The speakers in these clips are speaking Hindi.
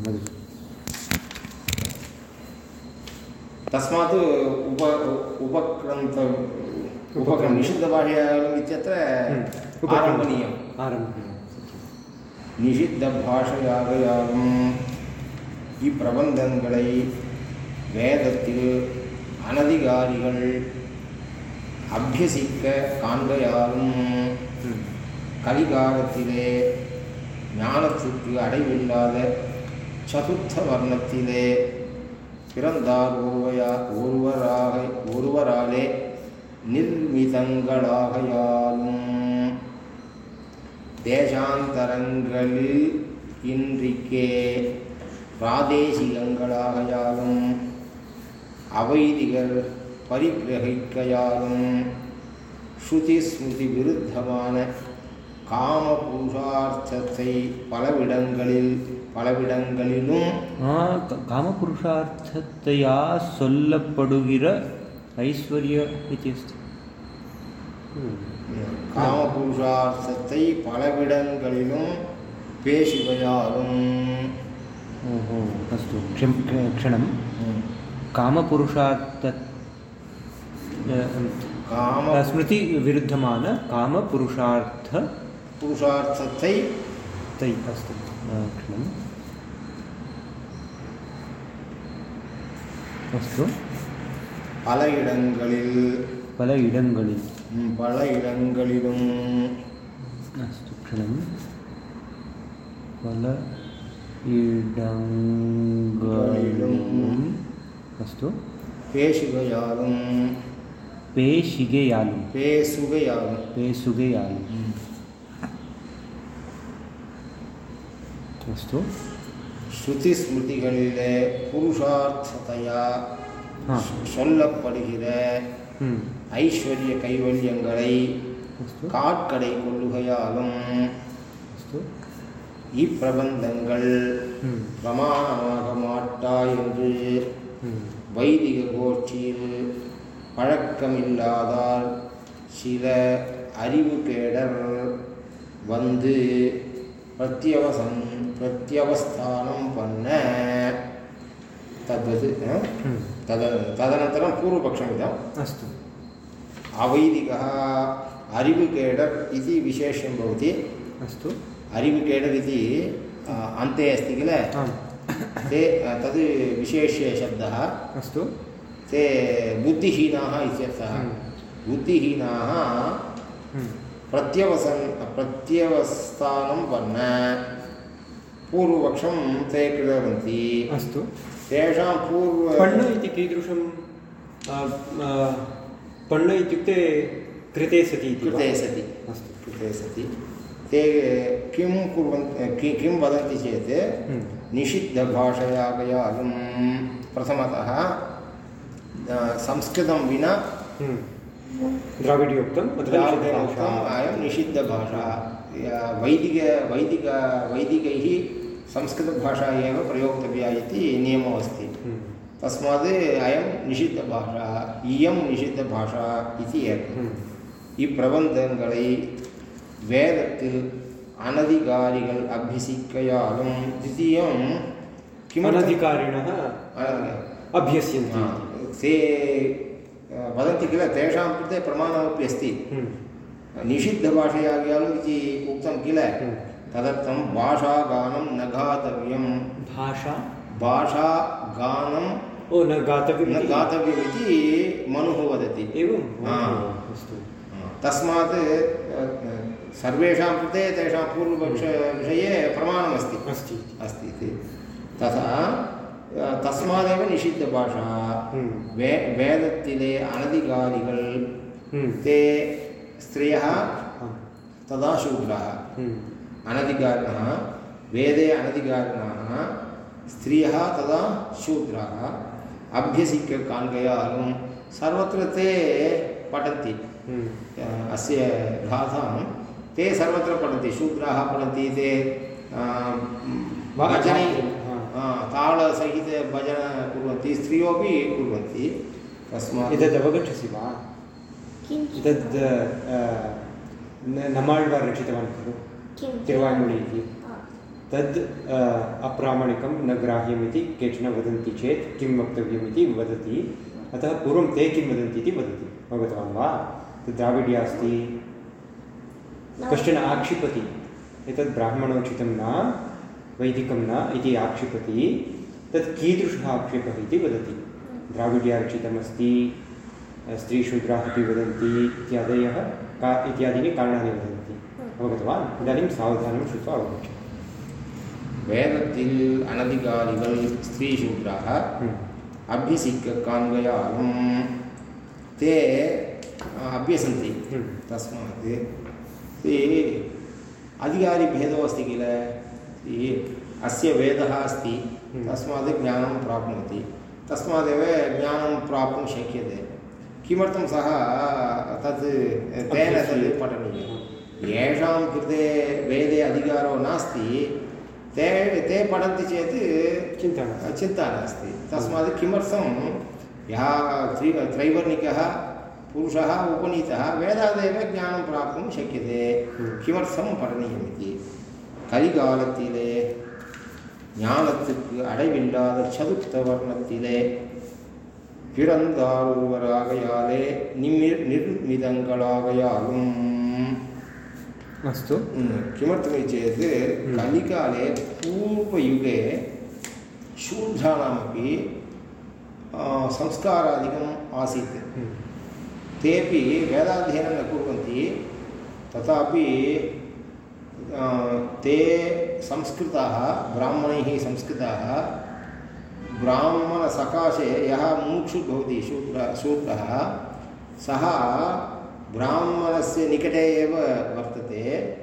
वदतु तस्मात् उप उपक्रन्त उपक्रम निषिद्धभाषायाम् इत्यत्र उपक्रम- आरम्भनीयम् आरम्भनीयं நிஷித்தபாஷையாகையாலும் இப்பிரபந்தங்களை வேதத்தில் அனதிகாரிகள் அபியசிக்க காண்கையாலும் கலிகாலத்திலே ஞானத்துக்கு அடைவில்லாத சதுர்த்த வர்ணத்திலே பிறந்தார் ஒருவையா ஒருவராக ஒருவராலே நிர்மிதங்களாகையாலும். தேசாந்தரங்களில் இன்றிக்கே பிராதேசிகங்களாகையாலும் அவைதிகர் பரிகிரகிக்கையாலும் ஸ்ருதி ஸ்மிருதி விருத்தமான காம பலவிடங்களில் பலவிடங்களிலும் ஆ, க- காமபுருஷார்த்தத்தையா சொல்லப்படுகிற ஐஸ்வர்ய इति अस्ति காம புருஷார்த்தத்தை பலவிடங்களிலும் பேசுகையாலும் ओहो अस्तु क्षम क्षणं कामपुरुषार्थ காம स्मृतिविरुद्धमान कामपुरुषार्थ புருஷார்த்தத்தை तै अस्तु अ, ஃபஸ்ட்டு பல இடங்களில் பல இடங்களில் பல இடங்களிலும் அஸ்து க்ஷணம் பல இடங்களிலும் அஸ்து பேசுகையாலும் பேசிகையாலும் பேசுகையாலும் பேசுகையாலும் அஸ்து ஸ்ருதி ஸ்மிருதிகளிலே புருஷார்த்ததையா சொல்லப்படுகிற ஐஸ்வர்ய கைவல்யங்களை காட்கடை கொள்ளுகையாலும் இப்பிரபந்தங்கள் பிரமாணமாக மாட்டா என்று வைதிக கோஷ்டியில் பழக்கமில்லாதால் சில அறிவு கேடர் வந்து பிரத்யவசம் प्रत्यवस्थानं पन्न। तद्वत् तद् हम्म। तदनन्तरं पूर्वपक्षम् इदम्। अस्तु। अवैदिकः अरिविकेडर् इति विशेष्यं भवति। अस्तु। अरिविकेडर् इति अन्ते अस्ति किल? ते तद् विशेष्यशब्दः अस्तु। ते बुद्धिहीनाः इत्यर्थः। हम्म। बुद्धिहीनाः हम्म। प्रत्यवसन् प्रत्यवस्थानं वर्ण पूर्वपक्षं ते कृतवन्ति। अस्तु। तेषां पूर्व पण्ण इति कीदृशं पण्ण इत्युक्ते कृते सति कृते सति। अस्तु। कृते सति। ते किं कुर्वन् कि- वदन्ति चेत् हम्म। निषिद्धभाषयागयालं प्रथमतः संस्कृतं विना हम्म। द्राविडयोक्तम्। अयं निषिद्धभाषा। वैदिक वैदिक वैदिकैः संस्कृतभाषा एव प्रयोक्तव्या इति नियमो अस्ति हम्म। तस्मात् अयं निषिद्धभाषा इयं निषिद्धभाषा इति एकम् हम्म। இப்பிரபந்தங்களை வேதத்தில் அனதிகாரிகள் அபியசிக்கையாலும் द्वितीयं किमर्थम् अनधिकारिणः अनधिकार- अभ्यस्यन्ति हा, ते अ, वदन्ति किल तेषां कृते प्रमाणमपि अस्ति हम्म। निषिद्धभाषयाज्ञालम् इति उक्तं किल हम्म। तदर्थं भाषागानं न गातव्यं भाषा? भाषागानं ओ न गातव्यं न गातव्यमिति मनुः वदति। एवं? अस्तु। तस्मात् सर्वेषां कृते तेषां पूर्वपक्षविषये प्रमाणमस्ति। अस्ति। अस्ति इति। तथा तस्मादेव निषिद्धभाषा। हम्म। वे वेदतिले अनधिकारिकल्। हम्म। ते स्त्रियः तदा शूद्राः। हम्म। अनधिकारिणः वेदे अनधिकारिणाः स्त्रियः तदा शूद्राः। अभ्यसिककान्गयालं सर्वत्र ते पठन्ति। हम्म। अस्य गाथां ते सर्वत्र पठन्ति। शूद्राः पठन्ति ते भजनै हा। अ, तालसहित भजन कुर्वन्ति स्त्रियोपि कुर्वन्ति। तस्मात् एतद् अवगच्छसि वा? एतद् नमाळ्वार् रचितवान् खलु? इति तद् अप्रामाणिकं न ग्राह्यम् इति केचन वदन्ति चेत् किं वक्तव्यम् इति वदति। अतः पूर्वं ते किं वदन्ति इति वदति। अवगतवान् वा? द्राविड्या अस्ति। कश्चन आक्षिपति। एतत् ब्राह्मणोचितं न वैदिकं न इति आक्षिपति। तत् कीदृशः आक्षेपः इति वदति। द्राविड्या स्त्रीशूद्राः अपि वदन्ति। इत्यादयः का इत्यादीनि कारणानि वदन्ति। अवगतवान् इदानीं सावधानं श्रुत्वा अवगच्छतु வேதத்தில் அனதிகாரிகள் ஸ்திரீ சூத்ராக हम्म, अभ्यसिक् कान्वयालं ते अभ्यसन्ति हम्म, तस्मात् ते अधिकारिभेदो अस्ति किल ते अस्य वेदः अस्ति हम्म। तस्मात् ज्ञानं प्राप्नोति तस्मादेव ज्ञानं प्राप्तुं शक्यते किमर्थं सः तत् तेन तद् पठनीयं येषां कृते वेदे अधिकारो नास्ति ते ते पठन्ति चेत् चिन्ता नास्ति चिन्ता नास्ति तस्मात् किमर्थं यः त्रि त्रैवर्णिकः पुरुषः उपनीतः वेदादेव ज्ञानं प्राप्तुं शक्यते Hmm. किमर्थं पठनीयमिति கலிகாலத்திலே ஞானத்துக்கு அடைவில்லாத சதுர்த்த வர்ணத்திலே பிறந்தார் ஒருவராகையாலே நிமிர் நிர்மிதங்களாகையாலும் अस्तु। किमर्थमिति चेत् कलिकाले पूर्वयुगे शूद्राणामपि संस्कारादिकम् आसीत्। तेपि वेदाध्ययनं न कुर्वन्ति तथापि ते संस्कृताः ब्राह्मणैः संस्कृताः ब्राह्मणसकाशे यः मुमुक्षु भवति शूद्र शूद्रः सः ब्राह्मणस्य निकटे एव वर्तते।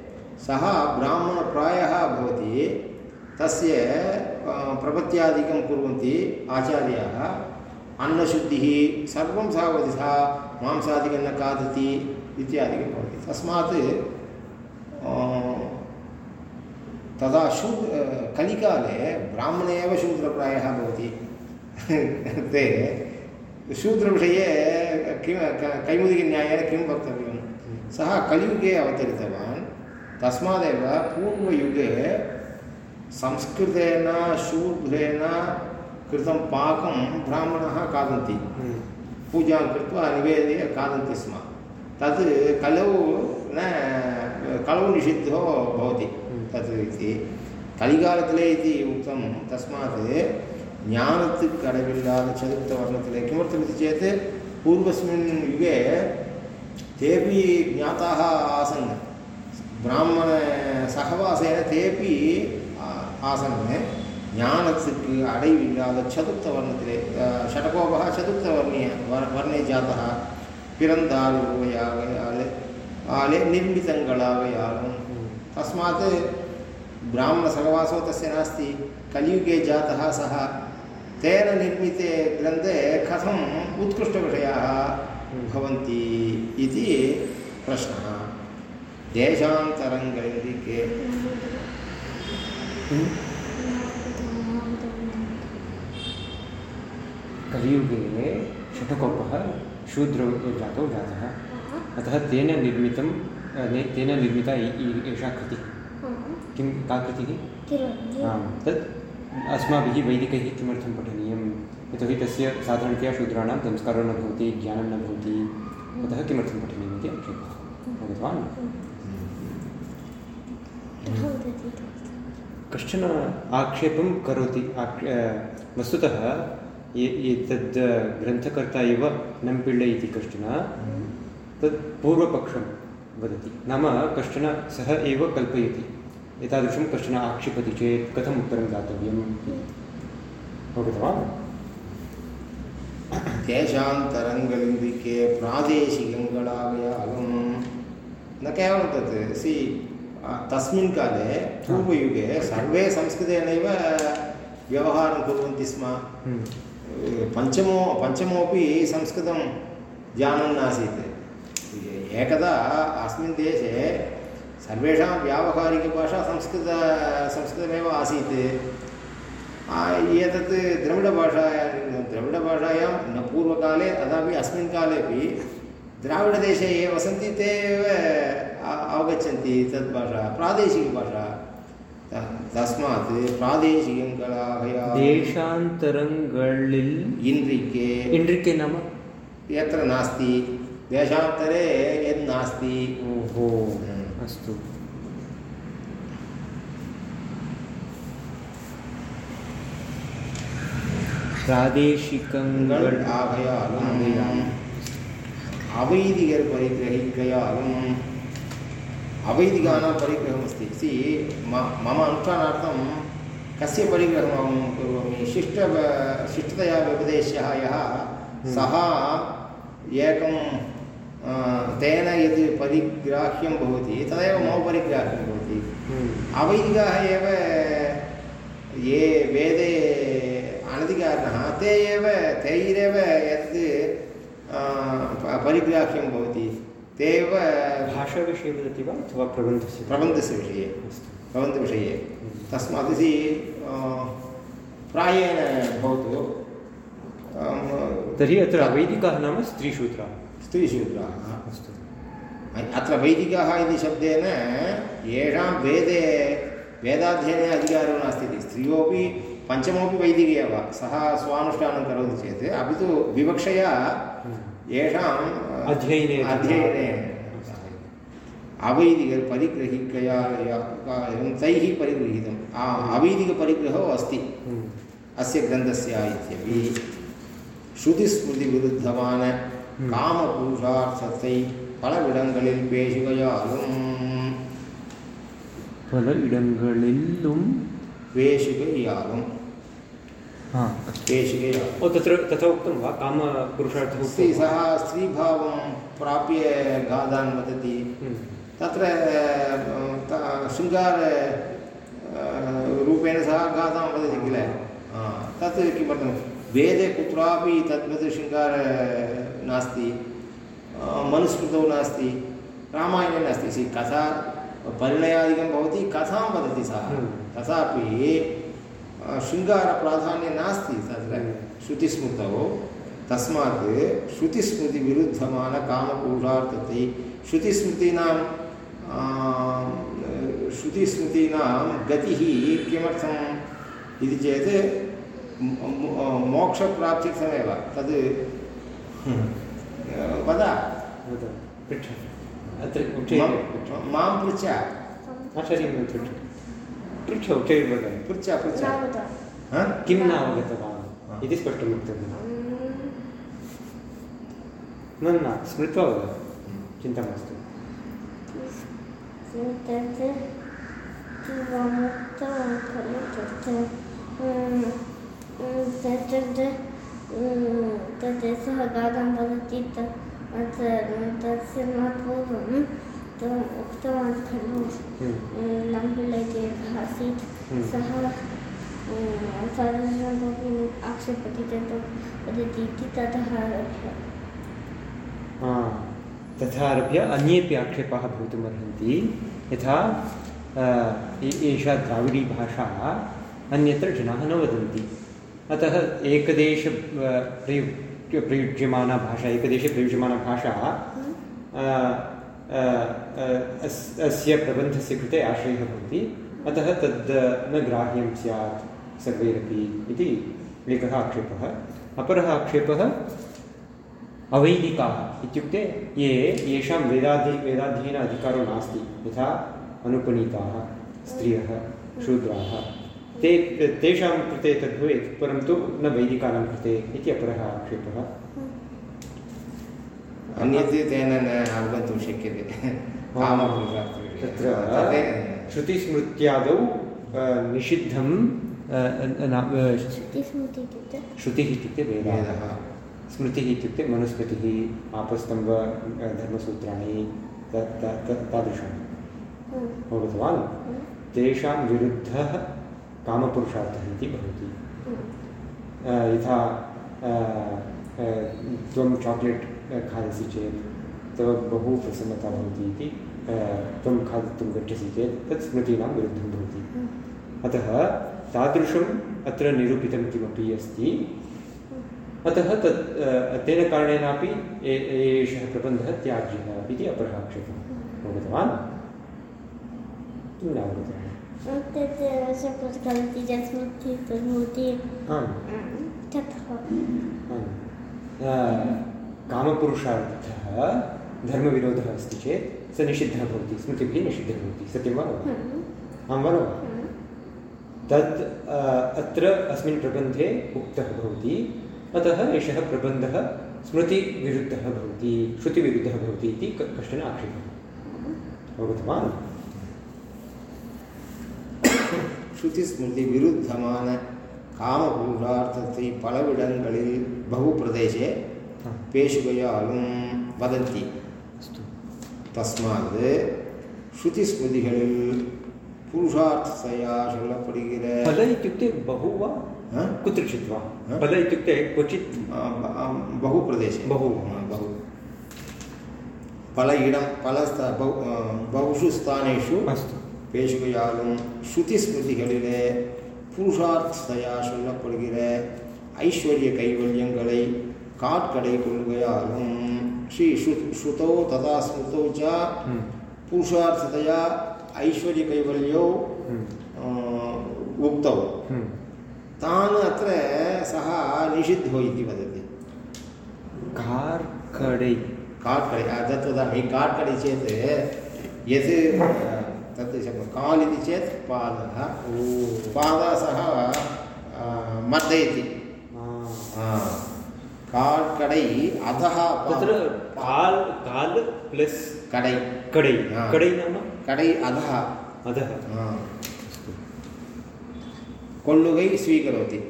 सः ब्राह्मणप्रायः भवति। तस्य प्रपत्यादिकं कुर्वन्ति आचार्याः। अन्नशुद्धिः सर्वं सः वदति सः मांसादिकं न खादति इत्यादिकं भवति। तस्मात् तदा शू कलिकाले ब्राह्मणे एव शूद्रप्रायः भवति। ते शूद्रविषये किं कैमुदिकन्यायेन किं वक्तव्यं सः कलियुगे अवतरितवान् तस्मादेव पूर्वयुगे संस्कृतेन शूद्रेण कृतं पाकं ब्राह्मणः खादन्ति पूजां कृत्वा निवेद्य खादन्ति स्म तत् कलौ न कलौ निषिद्धो भवति तत् इति कलिकालतले इति उक्तं तस्मात् ജ്ഞാനത്തിക്ക് അടവില്ലാതെ ചതുർത്ഥ വർണ്ണത്തിലേക്ക് കിമർത്ഥമിതി ചേത് പൂർവസ്മിൻ യുഗേ തേപി ജ്ഞാതാഹ ആസन् ब्राह्मण सहवासेन तेपि आसन् ज्ञानत्सिक् अडैविल्लाद चतुर्थवर्णतिले षटकोपः चतुर्थवर्णीय वर्णे जाता पिरन्दालुवयाले निर्मितङ्गलावयालं तस्मात् ब्राह्मणसहवासो तस्य नास्ति कलियुगे जातः सह तेन निर्मिते ग्रन्थे कथम् उत्कृष्टविषयाः भवन्ति इति प्रश्नः। देशान्तरङ्गलिके कलियुगे शतकोपः शूद्रौ जातौ जातः। अतः तेन निर्मितं ने- तेन निर्मिता एषा कृतिः। किं का कृतिः? आम् तत् अस्माभिः वैदिकैः किमर्थं पठनीयं यतोहि तस्य साधारणतया शूद्राणां संस्कारो न भवति, ज्ञानं न भवति। अतः किमर्थं पठनीयम् इति आक्षेपः। अवगतवान् कश्चन आक्षेपं करोति? वस्तुतः ये एतद् ग्रन्थकर्ता एव नम्पिळ्ळे इति कश्चन तत् पूर्वपक्षं वदति। नाम कश्चन सः एव कल्पयति। एतादृशं कश्चन आक्षिपति चेत् कथम् उत्तरं दातव्यम् अवगतवान्? देशान्तरङ्गलिङ्गिके प्रादेशिकङ्गलावयालं न केवलं तत् सि तस्मिन् काले पूर्वयुगे सर्वे संस्कृतेनैव व्यवहारं कुर्वन्ति स्म। हम्म, पञ्चमो पञ्चमोपि संस्कृतं जानन् नासीत्। एकदा अस्मिन् देशे सर्वेषां व्यावहारिकभाषा संस्कृत संस्कृतमेव आसीत्। एतत् द्रविडभाषायां द्रविडभाषायां न पूर्वकाले तदापि अस्मिन् कालेपि द्राविडदेशे ये वसन्ति ते एव अवगच्छन्ति तद्भाषा प्रादेशिकभाषा। तस्मात् தஸ்மாத் பிராதேசிகங்களாக தேசாந்தரங்களில் इन्द्रिके। இன்றைக்கே நாம எத்திர நாஸ்தி தேசாந்தரே எத் நாஸ்தி ஓஹோ अस्तु। प्रादेशिकं आகையாலும் अवैदिकर् परिग्रहिकयालं अवैदिकानां परिग्रहमस्ति। सि मम अनुष्ठानार्थं कस्य परिग्रहम् अहं करोमि शिष्ट शिष्टतया व्यपदेशः यः सः एकं तेन यद् परिग्राह्यं भवति तदेव मम परिग्राह्यं भवति। अवैदिकाः एव ये वेदे अनधिकारिणः ते एव तैरेव यत् परिग्राह्यं भवति ते एव भाषाविषये वदति वा अथवा प्रबन्धस्य? प्रबन्धस्य विषये। प्रबन्धविषये। तस्मात् इति प्रायेण भवतु। तर्हि अत्र वैदिकाः नाम स्त्रीशूद्राः स्त्रीशूद्राः। अस्तु। अत्र वैदिकाः इति शब्देन येषां वेदे वेदाध्ययने अधिकारो नास्ति इति। स्त्रियोपि पञ्चमोपि वैदिके एव। सः स्वानुष्ठानं करोति चेत् अपि तु विवक्षया येषाम् अध्ययने अध्ययने अवैदिकपरिग्रहिकया एवं तैः परिगृहीतम्। आ- अवैदिकपरिग्रहो अस्ति। हम्म। अस्य ग्रन्थस्य इत्यपि ஸ்ருதிஸ்மிருதிவிருத்தமான காமபுருஷார்த்தத்தை பலவிடங்களில் பேசுகையாலும் பல இடங்களிலும் பேசுகையாலும் हा பேசுகையாலும் ओ तत्र तथा उक्तं वा कामपुरुषार्थः अस्ति उक्तं वा? सः स्त्रीभावं प्राप्य गादान् वदति हम्म। तत्र अ, त- शृङ्गार अ, रूपेण सः गादां वदति किल आ, तत् किमर्थं वेदे कुत्रापि तद्वत् शृङ्गार नास्ति मनुस्मृतौ नास्ति रामायणे नास्ति। सि कथा परिणयादिकं भवति कथां वदति सः। हम्म। तथापि शृङ्गारप्राधान्यं नास्ति। तत्र हम्म। श्रुतिस्मृतौ तस्मात् श्रुतिस्मृतिविरुद्धमानकामपुरुषार्थத்தை श्रुतिस्मृतीनां श्रुतिस्मृतीनां गतिः किमर्थम् इति चेत् मोक्षप्राप्त्यर्थमेव तद् वद वद पृच्छ अत्र उच्चैः पृच्छ मम- माँ पृच्छ आचार्यं पृच्छ पृच्छ उच्चैः वद पृच्छ पृच्छ नावता हा? किं न अवगतवान् इति स्पष्टं वक्तव्यं न न स्मृत्वा वद चिन्ता मास्तु तत् त्वमुक्तवान् खलु तत् तत् तत् सः गानं वदति तत् तस्मात् पूर्वं त्वम् उक्तवान् खलु लम्बुल इति एकः आसीत् हम्म। सः तादृशं कोऽपि आक्षेपति चेत् वदति इति ततः आरभ्य हा, तथा आरभ्य अन्येपि आक्षेपाः यथा एषा द्राविडी भाषा अन्यत्र जनाः न वदन्ति अतः एकदेश प्रयुज्य प्रयुज्यमाना भाषा, एकदेशे प्रयुज्यमाना भाषा अस्, अस्य प्रबन्धस्य कृते आश्रयः भवति। अतः तद् न ग्राह्यं स्यात् सर्वैरपि इति एकः आक्षेपः। अपरः आक्षेपः, अवैदिकाः इत्युक्ते ये, येषां वेदाधि वेदाध्ययन अधिकारो नास्ति, यथा अनुपनीताः, स्त्रियः, शूद्राः। ते तेषां कृते तद् भवेत् परन्तु न वैदिकानां कृते इति अपरः आक्षेपः। अन्यत् तेन न अवगन्तुं शक्यते। तत्र श्रुतिस्मृत्यादौ निषिद्धं श्रुतिः इत्युक्ते वेदाः। स्मृतिः इत्युक्ते मनुस्मृतिः आपस्तम्भ धर्मसूत्राणि त- त- त- तादृशानि हम्म, अवगतवान्? तेषां विरुद्धः कामपुरुषार्थः इति भवति। हम्म, यथा त्वं चाक्लेट् खादसि चेत् तव बहु प्रसन्नता भवति इति त्वं खादितुं गच्छसि चेत् तत् स्मृतीनां विरुद्धं भवति। हम्म, अतः तादृशम् अत्र निरूपितं किमपि अस्ति। अतः तत् तेन कारणेनापि एषः प्रबन्धः त्याज्यः इति अपरः आक्षेपः। अवगतवान् किं न अवगतवान् कामपुरुषार्थः धर्मविरोधः अस्ति चेत् स निषिद्धः भवति स्मृतिभिः निषिद्धः भवति सत्यं वा आं वा न वा तत् अत्र अस्मिन् प्रबन्धे उक्तः भवति अतः एषः प्रबन्धः स्मृतिविरुद्धः भवति श्रुतिविरुद्धः भवति इति कश्चन आक्षेपः अवगतं वा ஸ்ருதிஸ்மிருதி விருத்தமான காமபூஷார்த்தத்தை பலவிடங்களில் பகுப்பிரதேசே பேசுகையாலும் வதந்தி अस्तु தஸ்மாத் ஸ்ருதிஸ்மிருதிகளில் புருஷார்த்தத்தையா சொல்லப்படுகிற फल इत्युक्ते बहु वा हा? कुत्रचित् वा हा? फल इत्युक्ते क्वचित् ஆ, ப- ஆ, பகுப்பிரதேசே बहु ஆ, बहु பல இடம் பல ஸ்த- பகு- ஆ, பகுஷு ஸ்தானேஷு अस्तु பேசுகையாலும் ஸ்ருதி ஸ்மிருதிகளிலே புருஷார்த்தையா சொல்லப்படுகிற ஐஸ்வர்ய கைவல்யங்களை காட்கடை கொள்கையாலும் ஸ்ரீ ஸ்ரு ஸ்ருதோ ததா ஸ்மிருதோ ச हम्म, पुरुषार्थतया ऐश्वर्यकैवल्यौ हम्म, अ, उक्तौ हम्म। तान् अत्र सः निषिद्धो इति वदति कार्कडै काट्कडे अ, तत् वदामि काट्कडे चेत् यत् अ, तत् शब्दः काल् इति चेत् पादः। पादः सः मर्दयति। आ, काट्कडै अधः तत्र काल् काल् प्लस् कडै। कडै. कडै नाम? कडै अधः। अधः। कोल्लुगै स्वीकरोति।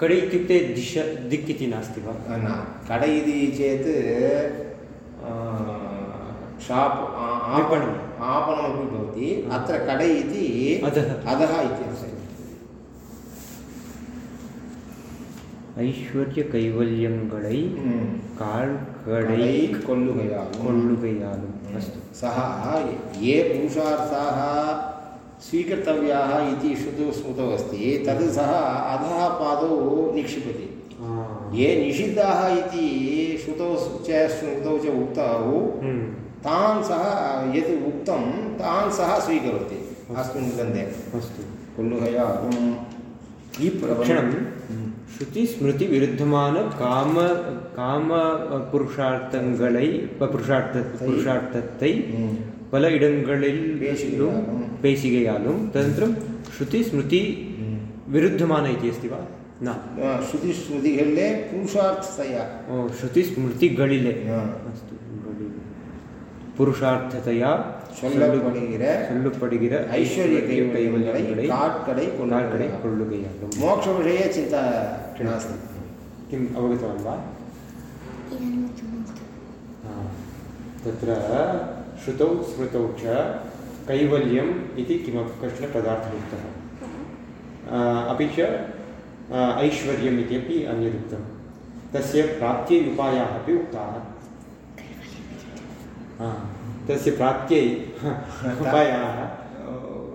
कडै इत्युक्ते दिश दिक् इति नास्ति वा? न कडै इति चेत् शाप् आपणम् आपणमपि भवति हाँ। अत्र कडै इति अधः। इति अस्ति ऐश्वर्यकैवल्यङ्गळै काळ् अस्तु। सः ये पुरुषार्थाः स्वीकर्तव्याः इति श्रुतौ स्मृतौ अस्ति तद् सः अधः पादौ निक्षिपति। ये निषिद्धाः इति श्रुतौ च स्मृतौ च उक्तौ हम्म। तान् सः यत् उक्तं तान् सः स्वीकरोति अस्मिन् ग्रन्थे अस्तु कुल्लुहयागम् ई प्रवचनं ஸ்ருதிஸ்மிருதிவிருத்தமான காம காம புருஷார்த்தங்களை புருஷார்த்த புருஷார்த்தத்தை பல இடங்களில் பேசுகையாலும் தந்திரம் ஸ்ருதி ஸ்மிருதி விருத்தமான இது அஸ்தி வா न श्रुतिस्मृतिगळे पुरुषार्थतया श्रुतिस्मृतिगळिले अस्तु புருஷார்த்தத்தையா சொல்லப்படுகிற சொல்லப்படுகிற ஐஸ்வர்ய கைவல்யங்களை கைவல்யங்களை காட்கடை கால்கடை கொள்ளுகையாலும். கொள்ளுகையாலும் मोक्षविषये चिन्ता नास्ति किम् अवगतवान् वा इदानीं किमस्ति? हा. तत्र श्रुतौ स्मृतौ च कैवल्यम् इति किमपि कश्चन पदार्थः उक्तः आ, अपि च आ, ऐश्वर्यम् इत्यपि अन्यदुक्तं तस्य प्राप्त्यै उपायाः अपि उक्ताः हा. तस्य प्राप्त्यै उपायाः।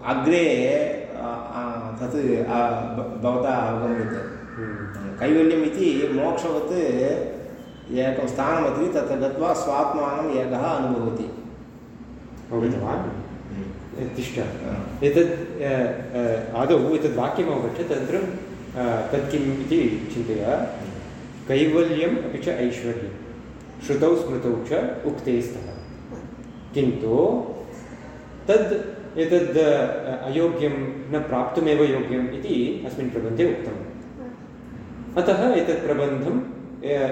अग्रे तत् भवता अवगम्यते। हम्म. कैवल्यम् इति मोक्षवत् एकं स्थानमस्ति तत्र गत्वा स्वात्मानम् एकः अनुभवति। अवगतवान्? तिष्ठ। एतत् आदौ एतद् वाक्यम् अवगच्छ तदनन्तरं तत् किम् इति चिन्तय। कैवल्यम् अपि च ऐश्वर्यं श्रुतौ स्मृतौ च उक्ते स्तः। किन्तु तद् एतद् अयोग्यं न प्राप्तुमेव योग्यम् इति अस्मिन् प्रबन्धे उक्तम्। अतः एतत् प्रबन्धं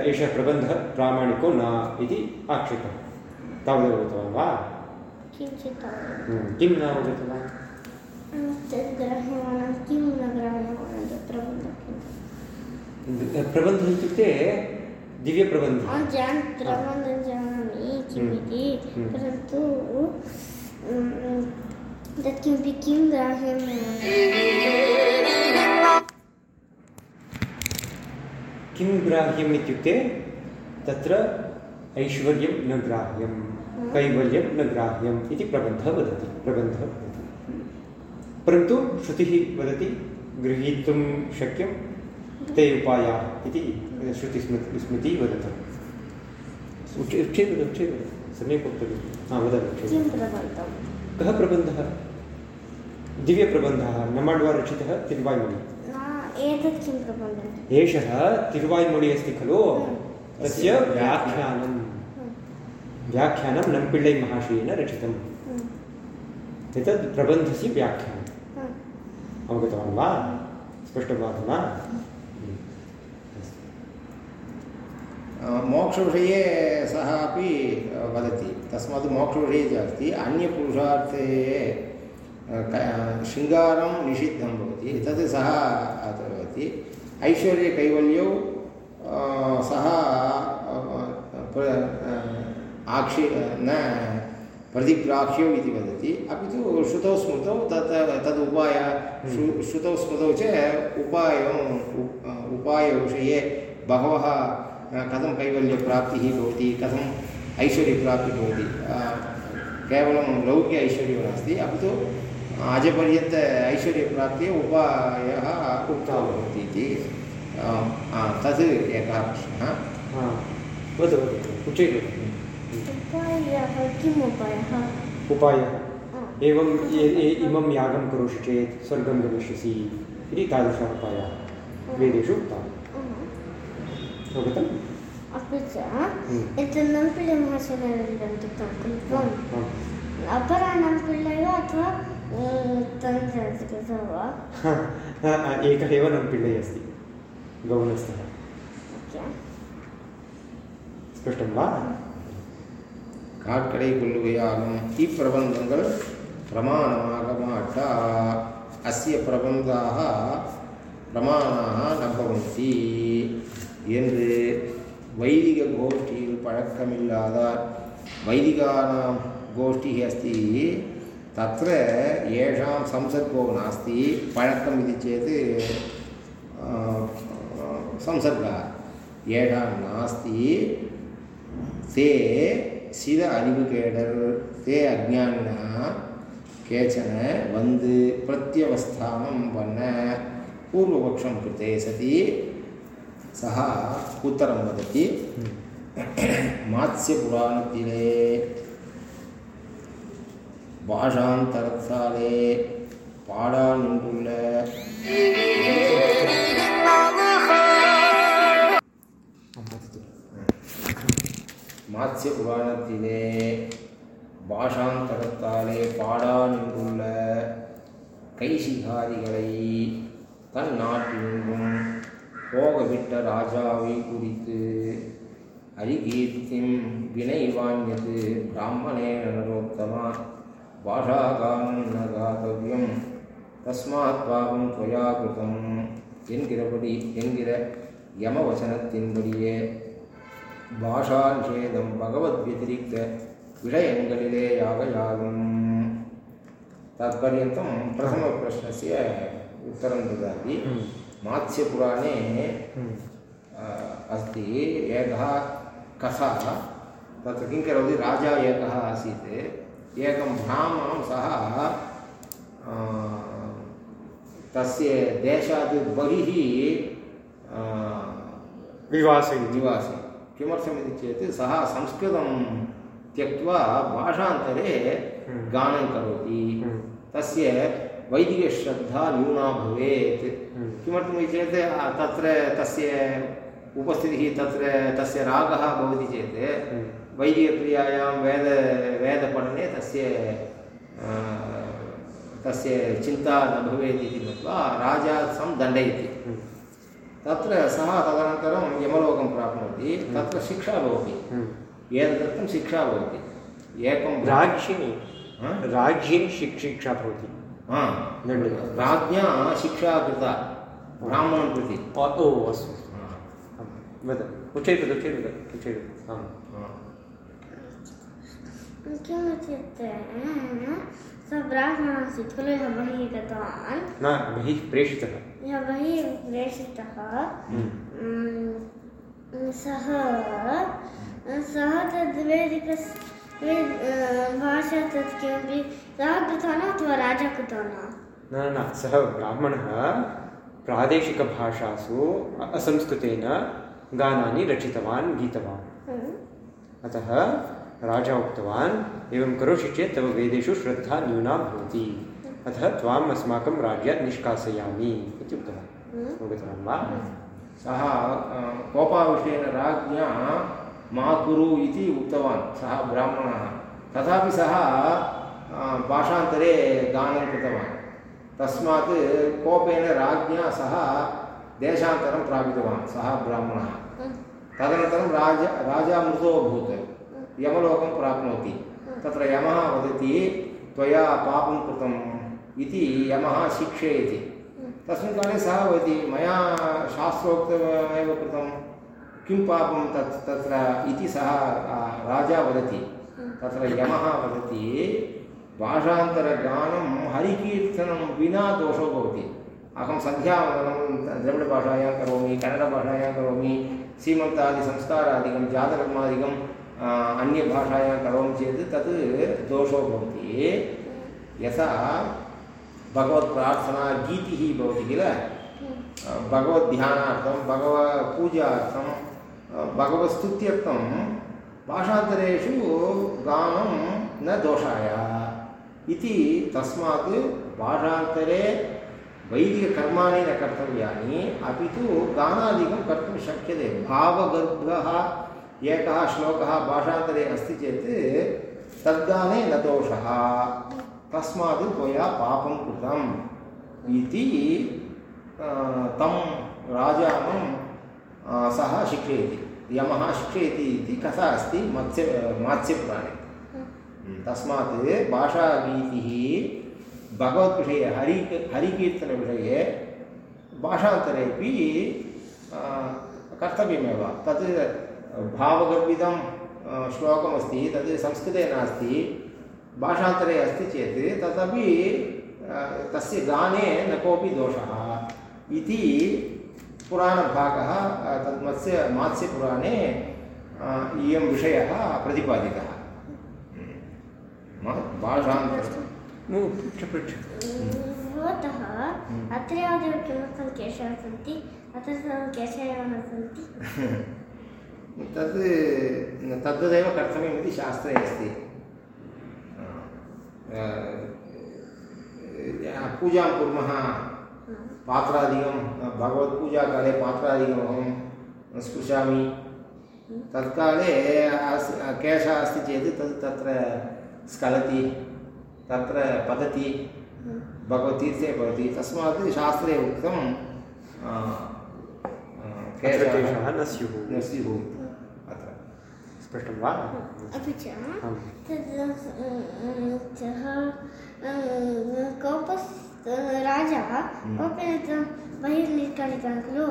एषः प्रबन्धः प्रामाणिको न इति आक्षेपः। तावदवगतवान् वा? हम्म, किं न अवगतवान् प्रबन्धः प्रबन्धः इत्युक्ते दिव्यप्रबन्धः अहं जान् प्रबन्धं जानामि किमिति. परन्तु तत् किमपि किं ग्राह्यं किं ग्राह्यम् इत्युक्ते तत्र ऐश्वर्यं न ग्राह्यं कैवल्यं न ग्राह्यम् इति प्रबन्धः वदति प्रबन्धः वदति। परन्तु श्रुतिः वदति गृहीतुं शक्यं ते उपायाः इति श्रुतिस्मृति स्मृतिः वदति उच्च उच्चैः वद उच्चैः वद सम्यक् वक्तव्यं हा वद उच्चैः किं प्रबन्धं दिव्यप्रबन्धः नम्माड्वा रचितः तिरुवायुमणि एतत् किं प्रबन्धः एषः तिरुवायुमणि अस्ति खलु तस्य व्याख्यानं व्याख्यानं नम्पिळ्ळै महाशयेन रचितम् एतत् प्रबन्धस्य व्याख्यानम् अवगतवान् वा स्पष्टं वा मोक्षविषये सः अपि वदति। तस्मात् मोक्षविषये अस्ति। अन्यपुरुषार्थे शृङ्गारं निषिद्धं भवति। तत् सः वदति ऐश्वर्यकैवल्यौ सः आक्षे न प्रतिग्राह्यौ इति वदति। अपि तु श्रुतौ स्मृतौ तत् तद् उपाय श्रु श्रुतौ स्मृतौ च उपायम् उपायविषये बहवः कथं कैवल्यप्राप्तिः भवति कथम् ऐश्वर्यप्राप्तिः भवति। केवलं लौकिक ऐश्वर्यो नास्ति अपि तु अजपर्यन्त ऐश्वर्यप्राप्तिः उपायः उक्तः भवति इति तद् एकः प्रश्नः। वदतु वदतु उच्चैः उपायः किम् उपायः? उपायः। एवं इमं यागं करोषि चेत् स्वर्गं गमिष्यसि इति तादृशः उपायः वेदेषु उक्तः। अवगतम् अपि च एतत् नम्पिळ्ळमहाशयेन कृतं अपराणं पिळ्ळै वा अथवा तन्त्रं वा एकः एव नम्पिळ्ळै अस्ति गौनस्थः ஸ்பஷ்டம் வா காட்கடை கொள்ளுகையாகும் இப்பிரபந்தங்கள் பிரமாணமாக மாட்டா அஸ்ய பிரபந்தாக பிரமாணாக நம்பவந்தி என்று வைதிக கோஷ்டியில் பழக்கமில்லாதார். வைதிகானாம் கோஷ்டிः अस्ति तत्र येषां संसर्गो नास्ति पழக்கம் इति चेत् संसर्गः येषां नास्ति ते சித அறிவுகேடர் தே அஜானினா கேச்சன வந்து பிரத்யவஸ்தானம் பண்ண. பூர்வபக்ஷம் கிருத்தே சதி. सः उत्तरं वदति मात्स्यपुराणतिले பாஷாந்தரத்தாலே பாடா நின்றுள்ள மாத்ய புராணத்திலே பாஷாந்தரத்தாலே பாடா நின்றுள்ள கைசிகாரிகளை தன் நாட்டிலும் போகவிட்ட ராஜாவை குறித்து அரிகீர்த்திம் வினை வாங்கியது பிராமணே நரோத்தமா பாஷாகாமன்னகாதவியம் தஸ்மாத் பாவம் துவயா கிருதம் என்கிறபடி என்கிற யமவசனத்தின்படியே பாஷா நிஷேதம் பகவத் வதிரிக்த விஷயங்களிலேயாக யாகும் தற்பர்யந்தம் பிரதம பிரஷ்னசிய உத்தரம் ததாதி मात्स्यपुराणे अस्ति एकः कथा। तत्र किं करोति? राजा एकः आसीत्। एकं ब्राह्मणं सः तस्य देशात् बहिः विवासे निवासे किमर्थमिति चेत् सः संस्कृतं त्यक्त्वा भाषान्तरे गानं करोति। तस्य वैदिकश्रद्धा न्यूना भवेत्। किमर्थमिति चेत् तत्र तस्य उपस्थितिः तत्र तस्य रागः भवति चेत् वैदिकक्रियायां वेद वेदपठने तस्य तस्य चिन्ता न भवेत् इति मत्वा राजा सं दण्डयति तत्र सः तदनन्तरं यमलोकं प्राप्नोति तत्र शिक्षा भवति। एतदर्थं शिक्षा भवति। एकं राज्ञिनि राज्ञिनि शिक्षा भवति। राज्ञा शिक्षा कृता ब्राह्मणं प्रति ओ अस्तु वद उच्चैतत् उच्चैतत् उच्चैतत् आम् किमित्युक्ते सः ब्राह्मणः खलु यः बहिः गतवान् न बहिः प्रेषितः यः बहिः प्रेषितः सः सः तद् वेदिकस् वेद भाषा तत् किमपि सः कृतवान् अथवा राजा कृतवान् न न सः ब्राह्मणः प्रादेशिकभाषासु असंस्कृतेन गानानि रचितवान् गीतवान् अतः राजा उक्तवान् एवं करोषि चेत् तव वेदेषु श्रद्धा न्यूना भवति अतः त्वाम् अस्माकं राज्यात् निष्कासयामि इति उक्तवान्। अवगतवान् वा सः कोपाविषयेण राज्ञा मा कुरु इति उक्तवान् सः ब्राह्मणः तथापि सः अ, भाषान्तरे गानं कृतवान् तस्मात् कोपेन राज्ञा सः देशान्तरं प्रापितवान् सः ब्राह्मणः हम्म। तदनन्तरं राज राजा मृतो अभूत् यमलोकं प्राप्नोति तत्र यमः वदति त्वया पापं कृतम् इति यमः शिक्षयति तस्मिन् काले सः वदति मया शास्त्रोक्तमेव कृतं किं पापं तत् तत्र इति सः राजा वदति। तत्र यमः वदति भाषान्तरगानं हरिकीर्तनं विना दोषो भवति। अहं सन्ध्यावन्दनं द्रविडभाषायां करोमि कन्नडभाषायां करोमि सीमन्तादिसंस्कारादिकं जातकर्मादिकं अन्यभाषायां करोमि चेत् तत् दोषो भवति। यथा भगवत्प्रार्थना गीतिः भवति किल? भगवद्ध्यानार्थं भगवपूजार्थं भगवत्स्तुत्यर्थं भाषान्तरेषु गानं न दोषाय इति तस्मात् भाषान्तरे वैदिककर्माणि न कर्तव्यानि, अपि तु गानादिकं कर्तुं शक्यते। भावगर्भः एकः श्लोकः भाषान्तरे अस्ति चेत् तद्गाने न दोषः। तस्मात् त्वया पापं कृतम् इति तं राजानं सः शिक्षयति। यमः शिक्षयति इति कथा अस्ति मत्स्य मात्स्यपुराणे। तस्मात् भाषागीतिः भगवद्विषये हरि हरिकीर्तनविषये भाषान्तरेपि कर्तव्यमेव। तत् भावगर्भितं श्लोकमस्ति तत् संस्कृते नास्ति भाषान्तरे अस्ति चेत् तदपि तस्य गाने न कोऽपि दोषः इति पुराणभागः मत्स्य मात्स्यपुराणे इयं विषयः प्रतिपादितः। नो, पृच्छ पृच्छ। भवतः अत्र यावदेव किमर्थं केशाः सन्ति? अत्र केशः न सन्ति? तद् तद्वदेव कर्तव्यमिति शास्त्रे अस्ति। पूजां कुर्मः पात्रादिकं भगवत्पूजाकाले पात्रादिकम् अहं स्पृशामि। तत्काले अस् केशः अस्ति चेत् तद् तत्र स्खलति तत्र पतति भगवतीर्थे भवति। तस्मात् शास्त्रे उक्तं केशः न स्युः न स्युः अत्र। स्पष्टं वा? अपि च तद् सः कोपस् राजा कोपेन तं खलु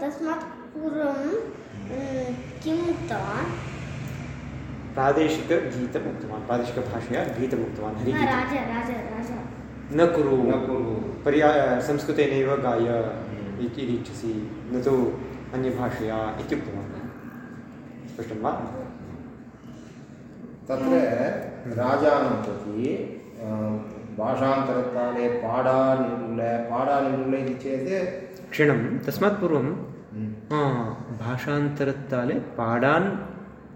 तस्मात् पूर्वं किम् उक्तवान्? प्रादेशिकगीतम् उक्तवान् प्रादेशिकभाषया गीतम् उक्तवान् राजा राजा राजा। न कुरु। न कुरु। पर्याय संस्कृतेनैव गाय इति इच्छसि न तु अन्यभाषया इत्युक्तवान्। स्पष्टं वा? तत्र राजानं प्रति भाषान्तरकाले पाडानिरुल पाडानिरुल इति चेत् क्षणं तस्मात् पूर्वं भाषान्तरकाले पाडान्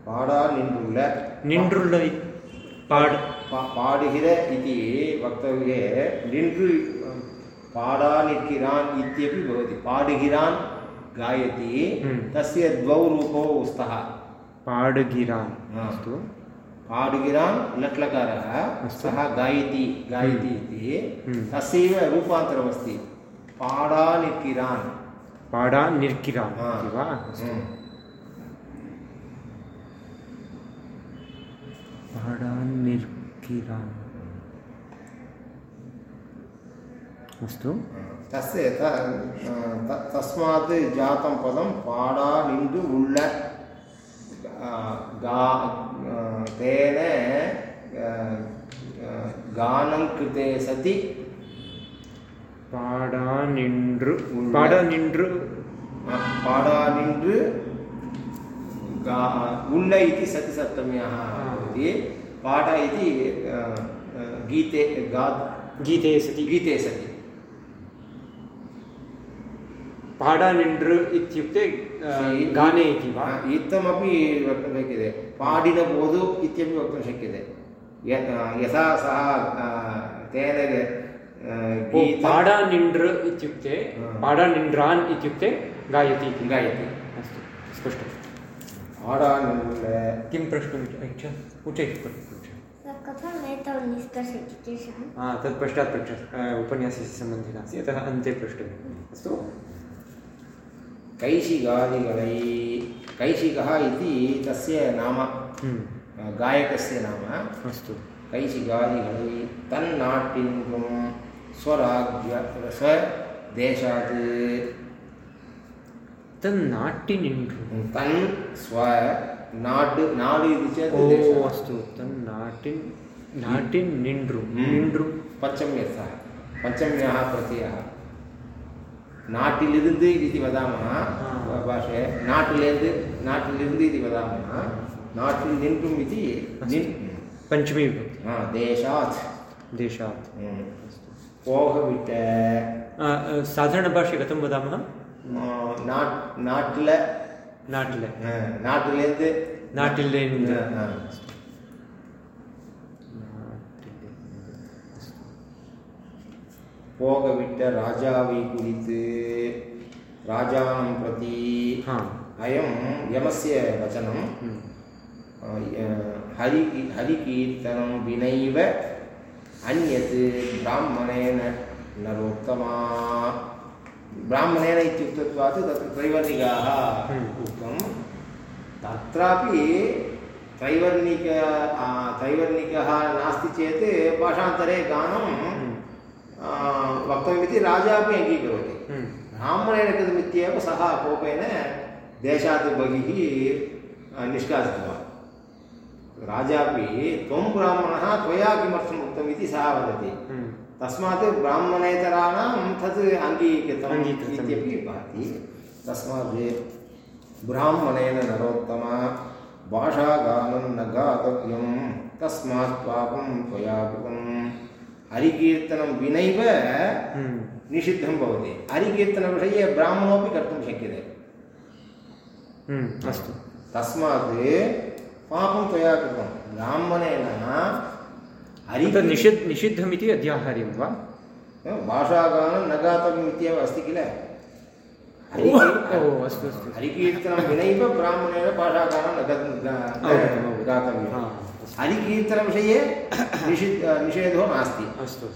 पाडानिरुल निण्डुल पाड् पाडुगिर इति वक्तव्ये निण्डु पाडानिकिरान् इत्यपि भवति पाडुगिरान् गायति तस्य द्वौ रूपौ स्तः पाडुगिरान् अस्तु पाडुगिरान् लट्लकारः। सः गायति गायति इति। तस्यैव रूपान्तरमस्ति पाडानिर्किरान् पाडान् निर्किरान्। इति वा अस्तु हम्म। पाडान् निर्किरान् अस्तु तस्य तस्मात् जातं पदं पाडा निण्डु उள்ள आ, गा तेन गानं कृते सति பாடா நின்று பாட நின்று பாடா நின்று इति सति सप्तम्याः भवति पाठ इति गीते गा गीते सति गीते सति पाडानिण्ड्र इत्युक्ते गाने इति वा? इत्थमपि वक्तुं शक्यते पाडिनबोधु इत्यपि वक्तुं शक्यते। यथा सः तेन अ, ओ, गीतं पाडा निण्ड्र इत्युक्ते हा. पाडा निण्ड्रान् इत्युक्ते गायति इति। गायति। अस्तु स्पष्टं आडानिल्ल किं प्रश्नम् इच्छा? उच्चैः पृच्छ कथम् एतावत् निष्कर्षयति तेषां तत् पश्चात् पृच्छ उपन्यासस्य सम्बन्धे नास्ति अतः अन्ते प्रष्टव्यम् अस्तु। कैशिगादिगणै कैशिकः इति तस्य नाम। हम्म, गायकस्य नाम। अस्तु। कैशिगादिगणै तन्नाट्यं स्वराज्य स्वदेशात्। तन्नाट्टि निण्ड्रु तन् स्व नाड् नाड् इति चेत् ओ देशः। अस्तु। तन्नाटिन् नाटिन् निण्ड्रु हम्म। निण्ड्रु पञ्चम्यर्थः நாட்டிலிருந்து இது வதாமனா பாஷை நாட்டிலேருந்து நாட்டிலிருந்து இது வதாமனா நாட்டில் நின்றும் இது நின் பஞ்சமி ஆ தேஷாத் தேஷாத் போகவிட்ட. साधारणभाषे कथं वदामः नाट् नाट्ल नाट्ल नाटिलेन्द् नाटिलेन्द् போகவிட்ட ராஜாவை குறித்து ராஜானம் பிரதி அயம் யமஸ்ய வச்சனம் ஹரி ஹரிகீர்த்தனம் வினைவ அந்நத் பிராமணேன நரோத்தமா ब्राह्मणेन इत्युक्तत्वात् तत्र त्रैवर्णिकाः उक्तं तत्रापि त्रैवर्णिक त्रैवर्णिकः नास्ति चेत् भाषान्तरे गानं वक्तव्यमिति राजा अपि अङ्गीकरोति। हम्म, ब्राह्मणेन कृतमित्येव सः कोपेन देशात् बहिः निष्कासितवान्। राजापि त्वं ब्राह्मणः त्वया किमर्थम् उक्तम् इति सः वदति। हम्म, तस्मात् ब्राह्मणेतराणां तत् अङ्गीकृतम्. इत्यपि भाति। तस्मात् ब्राह्मणेन नरोत्तम भाषागानं न गातव्यं तस्मात् पापं त्वया कृतं हरिकीर्तनं विनैव हम्म, निषिद्धं भवति। हरिकीर्तनविषये ब्राह्मणोपि कर्तुं शक्यते। हम्म, अस्तु। तस्मात् पापं त्वया कृतं। ब्राह्मणेन हरि निषिद् निषिद्धमिति अध्याहार्यं वा? भाषागानं न गातव्यम् इत्येव अस्ति किल? हरिकीर्तनं विनैव ब्राह्मणेन भाषागानं न ग- हरिकीर्तनविषये निषिद् निषेधो नास्ति। अस्तु अस्तु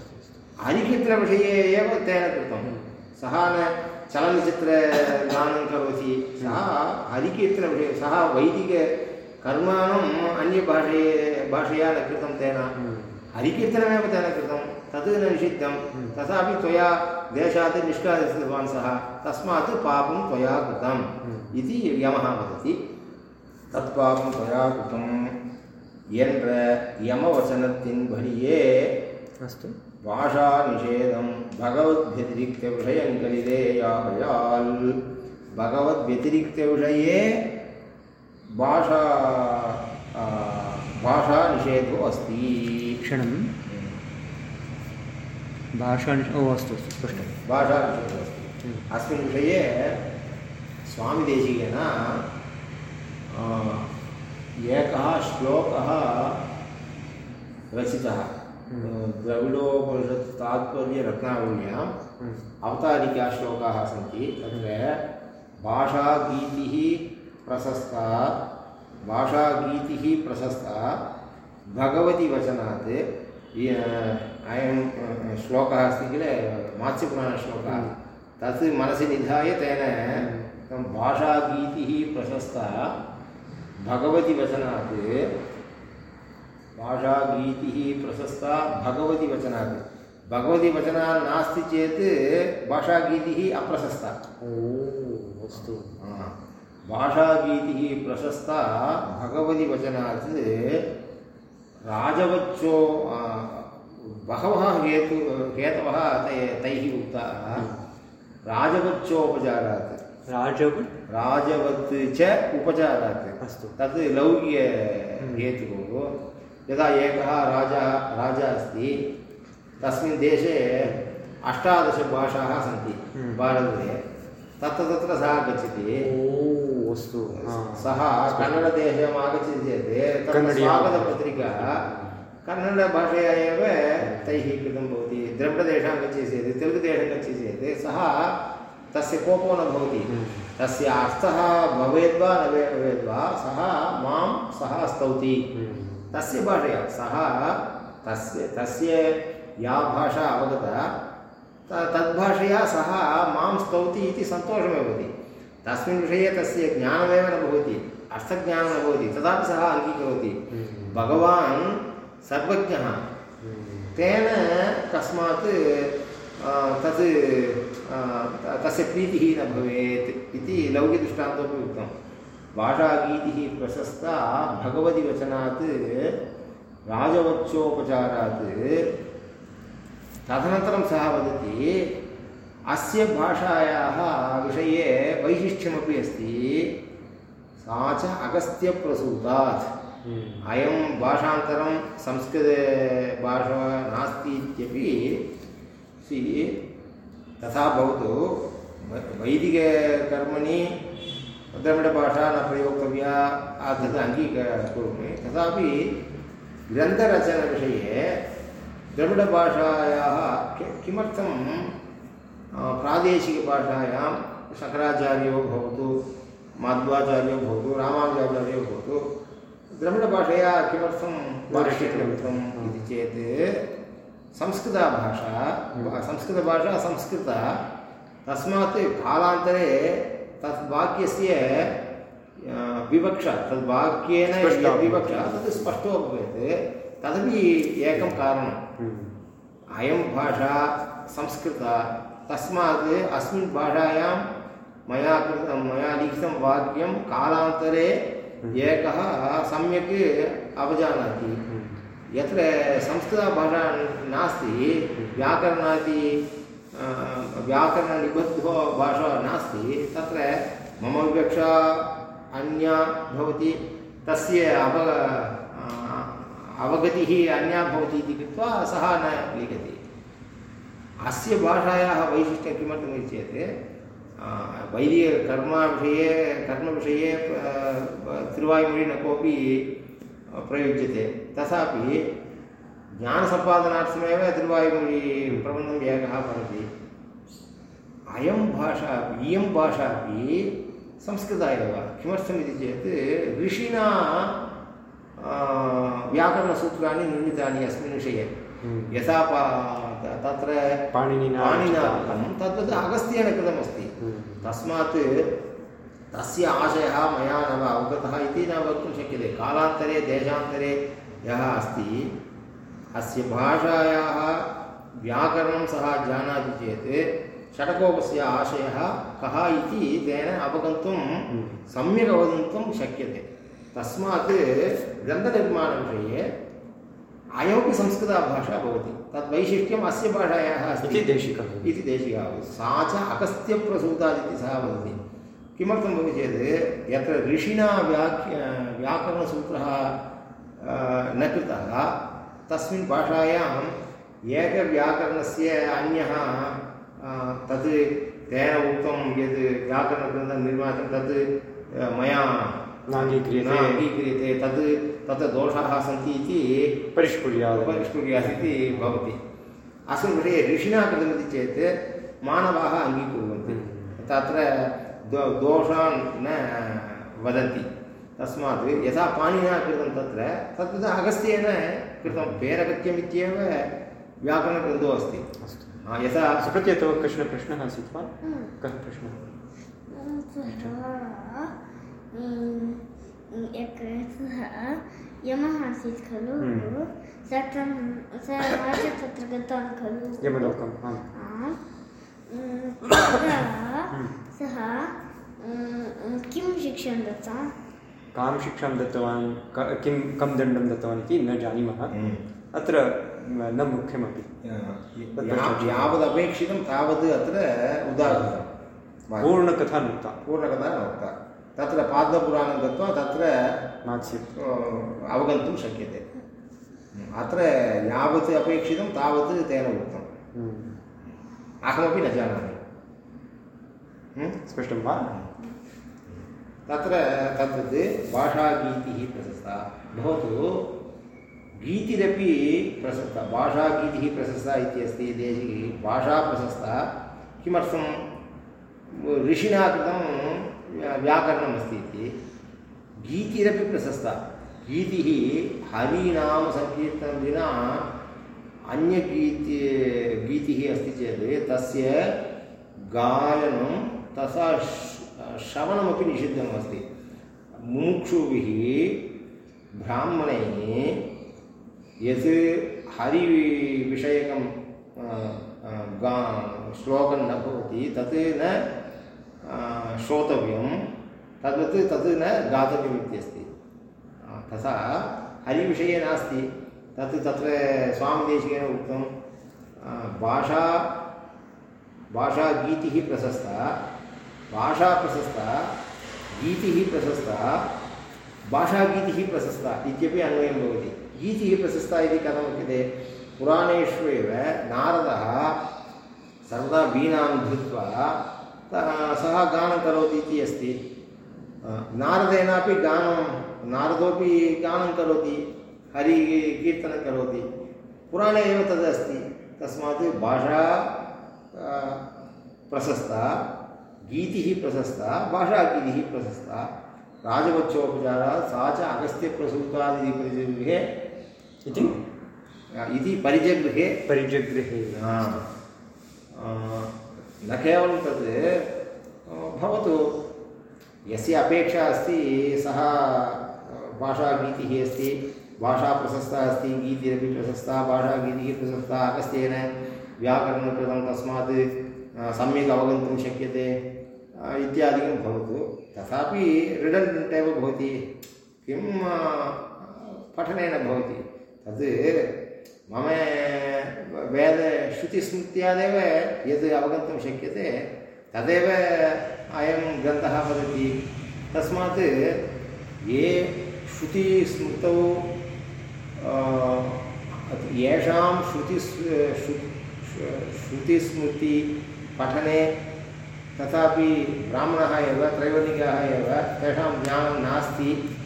हरिकीर्तनविषये एव तेन कृतं। सः न चलनचित्रगानं करोति। सः हरिकीर्तनविषये सः वैदिककर्माणम् अन्यभाषये भाषया न कृतं तेन। हम्म, हरिकीर्तनमेव तेन कृतं। तद् न निषिद्धं। तथापि त्वया देशात् निष्कासितवान् सः। तस्मात् पापं त्वया कृतम्। इति यमः वदति। तत् पापं त्वया कृतं என்ற யமவசனத்தின்படியே अस्तु பாஷா நிஷேதம் பகவத் व्यतिरिक्त விஷயங்களிலே யாகையால் பகவத் व्यतिरिक्त விஷயே பாஷா ஆ, பாஷா நிஷேதோ अस्ति क्षणं भाषा ओ अस्तु अस्तु स्पष्टं भाषा निषेधो अस्ति अस्मिन् विषये स्वामिदेशिकेन आ, एकः श्लोकः रचितः। द्रविडोपनिषत् तात्पर्यरत्नावल्याम् हम्म, अवतारिकाश्लोकाः सन्ति। तत्र भाषागीतिः प्रशस्ता भाषागीतिः प्रशस्ता भगवति वचनात्। य- अयं श्लोकः अस्ति किल? मात्स्यपुराणश्लोकः तत् मनसि निधाय तेन भाषागीतिः प्रशस्ता भगवति वचनात् भाषागीतिः प्रशस्ता भगवति वचनात्। भगवति वचनात् नास्ति चेत् भाषागीतिः अप्रशस्ता। ओ अस्तु। भाषागीतिः प्रशस्ता भगवति वचनात् राजवच्चो बहवः हेतु हेतवः तै तैः उक्ताः। राजवच्चोपचारात्। राजव राजवत् च उपचारात्। अस्तु। तत् लौकिकहेतुः यदा एकः राजा राजा अस्ति तस्मिन् देशे अष्टादशभाषाः सन्ति हम्म। भारते तत्र तत्र सः गच्छति ओ अस्तु। सः कन्नडदेशम् आगच्छति चेत् तत्र स्वागतपत्रिका कन्नडभाषया एव तैः कृतं भवति। द्रविडदेशं गच्छति चेत् तेलुगुदेशं गच्छति चेत् सः तस्य कोपो न भवति। तस्य अर्थः भवेद् वा न भवेद् वा सः माँ सः स्तौति तस्य भाषया सः तस्य तस्य या भाषा अवगता तद्भाषया सः माँ स्तौति इति सन्तोषमेव भवति तस्मिन् विषये तस्य ज्ञानमेव न भवति अर्थज्ञानं न भवति तथापि सः अङ्गीकरोति भगवान् सर्वज्ञः। तेन कस्मात् तत् तस्य प्रीतिः न भवेत् इति लौकिकदृष्टान्तोपि उक्तं। भाषागीतिः प्रशस्ता भगवति वचनात् राजवच्चोपचारात् तदनन्तरं सः वदति अस्य भाषायाः विषये वैशिष्ट्यमपि अस्ति। सा च अगस्त्यप्रसूतात्। हम्म। अयं भाषान्तरं संस्कृतभाषा नास्ति इत्यपि तथा भवतु वैदिककर्मणि द्रविडभाषा न प्रयोक्तव्या तद् अङ्गीकरोमि तथापि ग्रन्थरचनविषये द्रविडभाषायाः किमर्थं प्रादेशिकभाषायां शङ्कराचार्यो भवतु, माध्वाचार्यो भवतु, रामानुजाचार्यो भवतु द्रविडभाषया किमर्थं भाष्यकृतम् इति चेत् संस्कृतभाषा संस्कृतभाषा संस्कृता तस्मात् कालान्तरे तत् वाक्यस्य विवक्षा तद् वाक्येन विवक्षा तद् स्पष्टो भवेत् तदपि एकं कारणम् हम्म। अयं भाषा संस्कृता तस्मात् अस्मिन् भाषायां मया कृतं मया लिखितं वाक्यं कालान्तरे हम्म। एकः सम्यक् अवजानाति हम्म। यत्र संस्कृतभाषा नास्ति, व्याकरणादि व्याकरणनिबद्धो भाषा नास्ति, तत्र मम विवक्षा अन्या भवति, तस्य अव अवगतिः अन्या भवति इति कृत्वा सः न लिखति। अस्य भाषायाः वैशिष्ट्यं किमर्थमिति चेत् वैदिककर्मविषये, कर्मविषये तिरुवायुमொழि न कोऽपि प्रयुज्यते। तथापि ज्ञानसम्पादनार्थमेव तिरुवायुमொழि प्रबन्धम् एकः भवति। अयं भाषा इयं भाषा अपि संस्कृता एव किमर्थमिति चेत् ऋषिणा व्याकरणसूत्राणि निर्मितानि अस्मिन् विषये। हम्म। यथा पा तत्र पाणिनिना पाणिना तद्वत् अगस्त्येन कृतमस्ति। हम्म। तस्मात् तस्य आशयः मया न वा अवगतः इति न वक्तुं शक्यते। कालान्तरे देशान्तरे यः अस्ति अस्य भाषायाः व्याकरणं सः जानाति चेत् षडकोपस्य आशयः कः इति तेन अवगन्तुं। सम्यक् अवगन्तुं शक्यते। तस्मात् ग्रन्थनिर्माणविषये अयमपि संस्कृतभाषा भवति। तद् वैशिष्ट्यम् अस्य भाषायाः अस्ति। देशिकः। इति देशिकः। सा च अगस्त्यप्रसूतात् इति सः वदति। किमर्थं भवति चेत् यत्र ऋषिणा व्याख्य व्याकरणसूत्रः न कृतः तस्मिन् भाषायाम् एकव्याकरणस्य अन्यः तत् तेन उक्तं यद् व्याकरणग्रन्थं निर्मातं तत् मया नाङ्गीक्रियते। नाङ्गीक्रियते तद् तत्र दोषाः सन्ति इति परिष्कुर्यात्। परिष्कुर्यात् इति भवति। अस्मिन् विषये ऋषिणा कृतमिति चेत् मानवाः अङ्गीकुर्वन्ति। हम्म। तत्र दो दोषान् न वदन्ति। तस्मात् यथा पाणिना कृतं तत्र तद्वत् अगस्त्येन कृतं पेरगत्यमित्येव व्याकरणग्रन्थो अस्ति। यथा सुकृत्य तव कश्चन प्रश्नः आसीत् वा? हम्म। कः प्रश्नः? यमः आसीत् खलु। तत्र सः तत्र गतवान् खलु यमलोकं सः किं शिक्षां दत्तवान्? कां शिक्षां दत्तवान्? किं कं दण्डं दत्तवान् इति न जानीमः। अत्र न मुख्यमपि। यावदपेक्षितं तावत् अत्र उदाहरणं। पूर्णकथा नोक्ता। पूर्णकथा नोक्ता। तत्र पादपुराणं गत्वा तत्र मात्स्यत् अवगन्तुं शक्यते। अत्र यावत् अपेक्षितं तावत् तेन उक्तम्। हम्म। अहमपि न जानामि। हम्म? स्पष्टं वा तत्र तद्वत् भाषागीतिः प्रशस्ता भवतु गीतिरपि प्रशस्ता भाषागीतिः प्रशस्ता भाषा प्रशस्ता किमर्थं ऋषिणा कृतं व्याकरणमस्ति इति गीतिरपि प्रशस्ता गीतिः हरिनामसङ्कीर्तनं विना अन्यगीति गीतिः अस्ति चेत् तस्य गायनं तथा श्रवणमपि निषिद्धम् अस्ति मुमुक्षुभिः ब्राह्मणैः यत् हरिविषयकं गा, श्लोकं न भवति, तत् न श्रोतव्यं, तद्वत् तत् न तथा हरिविषये नास्ति, तत् तत्र स्वामिदेशिकेन उक्तं भाषा, भाषागीतिः प्रशस्ता। भाषा प्रशस्ता गीतिः प्रशस्ता, भाषागीतिः प्रशस्ता इत्यपि अन्वयं भवति। गीतिः प्रशस्ता इति उच्यते? पुराणेषु एव नारदः सर्वदा वीणां धृत्वा सः गानं करोति इति अस्ति। नारदेनापि गानं, नारदोपि गानं करोति, हरिकीर्तनं करोति। पुराणे एव तदस्ति तस्मात् भाषा प्रशस्ता। गीतिः प्रशस्ता भाषागीतिः प्रशस्ता राजवच्छोपचारः सा च अगस्त्यप्रसूतादिति परिजगृहे इति? इति परिजगृहे परिजगृहे न केवलं तत् भवतु यस्य अपेक्षा अस्ति सः भाषागीतिः अस्ति भाषा प्रशस्ता अस्ति गीतिरपि प्रशस्ता भाषागीतिः प्रशस्ता अगस्त्येन व्याकरणं कृतं तस्मात् सम्यक् अवगन्तुं शक्यते। इत्यादिकं भवतु। तथापि रिडण्डेण्ट् एव भवति। किं पठनेन भवति। तत् मम वेदश्रुतिस्मृत्यादेव यद् अवगन्तुं शक्यते, तदेव अयं ग्रन्थः वदति। तस्मात् ये श्रुतिस्मृतौ येषां श्रुति श्रुतिस्मृति पठने तथापि ब्राह्मणः एव त्रैवर्णिकाः एव तेषां ज्ञानं नास्ति।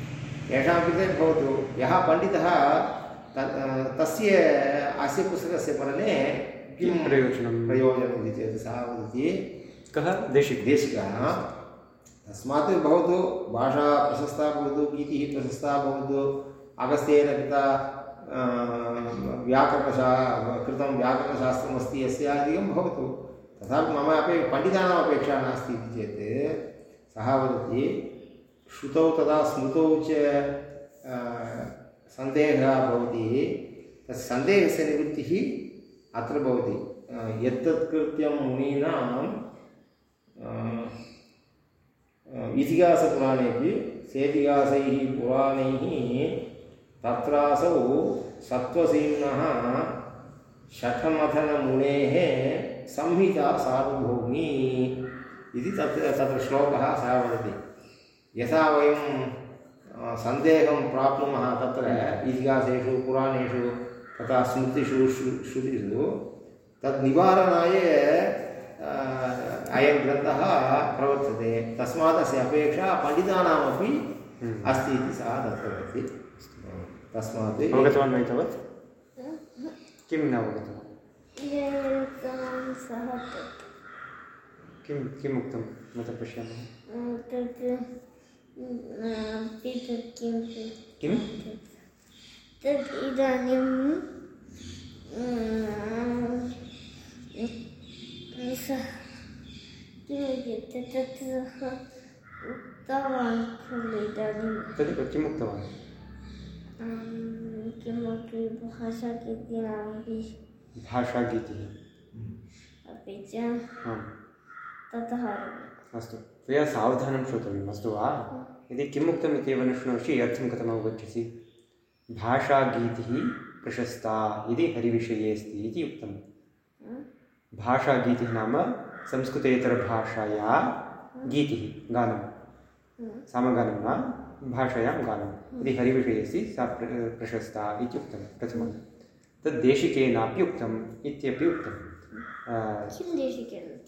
तेषां कृते भवतु। यः पण्डितः तस्य अस्य पुस्तकस्य पठने किं प्रयोजनं? प्रयोजनम् इति चेत् सः वदति। कः? देशिकः। देशिकः। तस्मात् भवतु भाषा प्रशस्ता भवतु गीतिः प्रशस्ता भवतु अगस्त्येन कृता व्याकरणशा कृतं व्याकरणशास्त्रमस्ति यस्यादिकं भवतु। तथापि मम अपि पण्डितानाम् अपेक्षा नास्ति इति चेत् सः वदति, श्रुतौ तदा स्मृतौ च सन्देहः भवति तस्य सन्देहस्य निवृत्तिः अत्र भवति। यत्तत् कृत्यं मुनीनां इतिहासपुराणेपि सेतिहासैः पुराणैः तत्रासौ सत्त्वसीम्नः शठमथनमुनेः संहिता सार्वभौमी इति तत् तत्र श्लोकः सः वदति। यथा वयं सन्देहं प्राप्नुमः तत्र इतिहासेषु पुराणेषु तथा स्मृतिषु श्रुतिषु तद् निवारणाय अयं ग्रन्थः प्रवर्तते। तस्मात् अस्य अपेक्षा पण्डितानामपि हम्म। अस्ति इति सः दत्तवती तस्मात् अवगतवान् वा किं न अवगतवान्? किं, किम् उक्तं न तत् पश्यामः? किं तत् इदानीं सः किमित्युक्ते तत् उक्तवान्? खलु इदानीं तदेव किम् उक्तवान् किमपि भाषागीतिनामपि भाषागीतिः अपि च ततः अस्तु। त्वया सावधानं श्रोतव्यम् अस्तु वा? यदि किम् उक्तम् इत्येव न शृणोषि अर्थं कथम् अवगच्छसि भाषागीतिः प्रशस्ता इति हरिविषये अस्ति इति उक्तं भाषागीतिः नाम संस्कृतेतरभाषाया गीतिः गानं सामगानं न भाषायां गानं यदि हरिविषये अस्ति सा प्र प्रशस्ता इति उक्तं प्रथमं तद् देशिकेनापि उक्तम्। इत्यपि उक्तं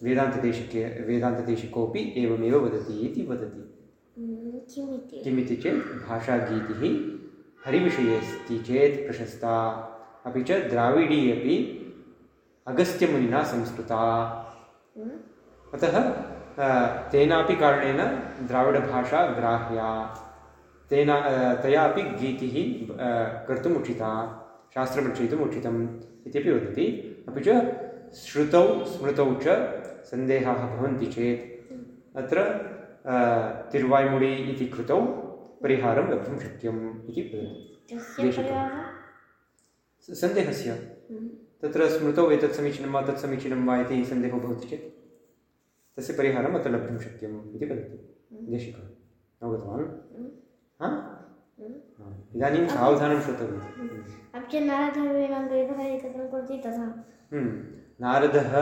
वेदान्तदेशिके वेदान्तदेशिकोपि एवमेव वदति इति वदति। किमिति? चेत् भाषागीतिः हरिविषये अस्ति चेत् प्रशस्ता। अपि च द्राविडी अपि अगस्त्यमुनिना संस्कृता। अतः तेनापि कारणेन द्राविडभाषा ग्राह्या। तेन तया अपि गीतिः अ, कर्तुम् उचिता शास्त्रं रचयितुम् उचितम् इत्यपि वदति। अपि च श्रुतौ स्मृतौ च सन्देहाः भवन्ति चेत्। अत्र तिरुवाय्मुडि इति कृतौ परिहारं लब्धुं शक्यम् इति सन्देहस्य। तत्र स्मृतौ एतत् समीचीनं वा तत् समीचीनं वा इति सन्देहो भवति चेत् तस्य परिहारम् अत्र लब्धुं शक्यम् इति वदति। देशिकः अवगतवान्? हा हा। इदानीं सावधानं श्रोतव्यम् अपि च नारदवीणां वेदः एकत्रं करोति तथा हम्म। नारदः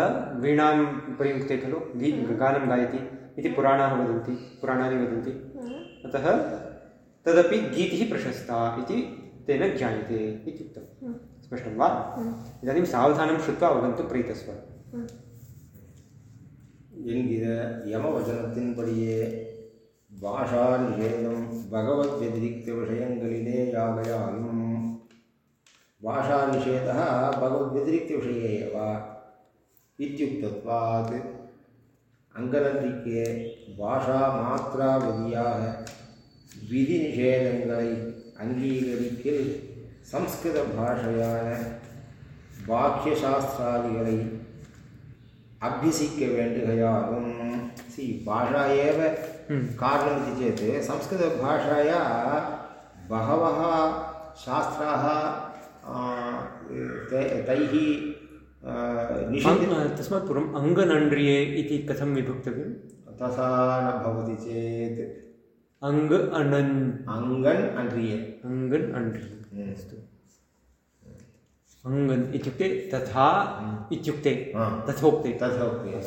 वीणाम् उपयुङ्क्ते खलु गी गानं गायति इति पुराणाः वदन्ति पुराणानि वदन्ति अतः तदपि गीतिः प्रशस्ता इति तेन ज्ञायते इत्युक्तं स्पष्टं वा इदानीं सावधानं श्रुत्वा अवगन्तुं प्रयतस्व என்கிற யமவசனத்தின்படியே भाषानिषेधं भगवद्व्यतिरिक्तविषयङ्गलिने यागयागम् भाषानिषेधः भगवद्व्यतिरिक्तविषये एव इत्युक्तत्वात् அங்கநன்றிக்கு பாஷா மாத்திரா விதியாக விதி நிஷேதங்களை அங்கீகரிக்கில் சம்ஸ்கிருத பாஷையான பாக்கியசாஸ்திராதிகளை அபியசிக்க வேண்டுகையாலும் சி பாஷா ஏவ कारणमिति चेत् संस्कृतभाषाया बहवः शास्त्राः ते- तस्मात् पूर्वम् अङ्गनण्ड्रिये इति कथं विभक्तव्यम्? तथा न भवति चेत्। अङ्ग अनन् अङ्गन् अन्त्रिये अङ्गन् अण्ड्रिये। हम्म। अस्तु। अङ्गन् इत्युक्ते तथा इत्युक्ते हा। तथोक्ते। तथोक्ते।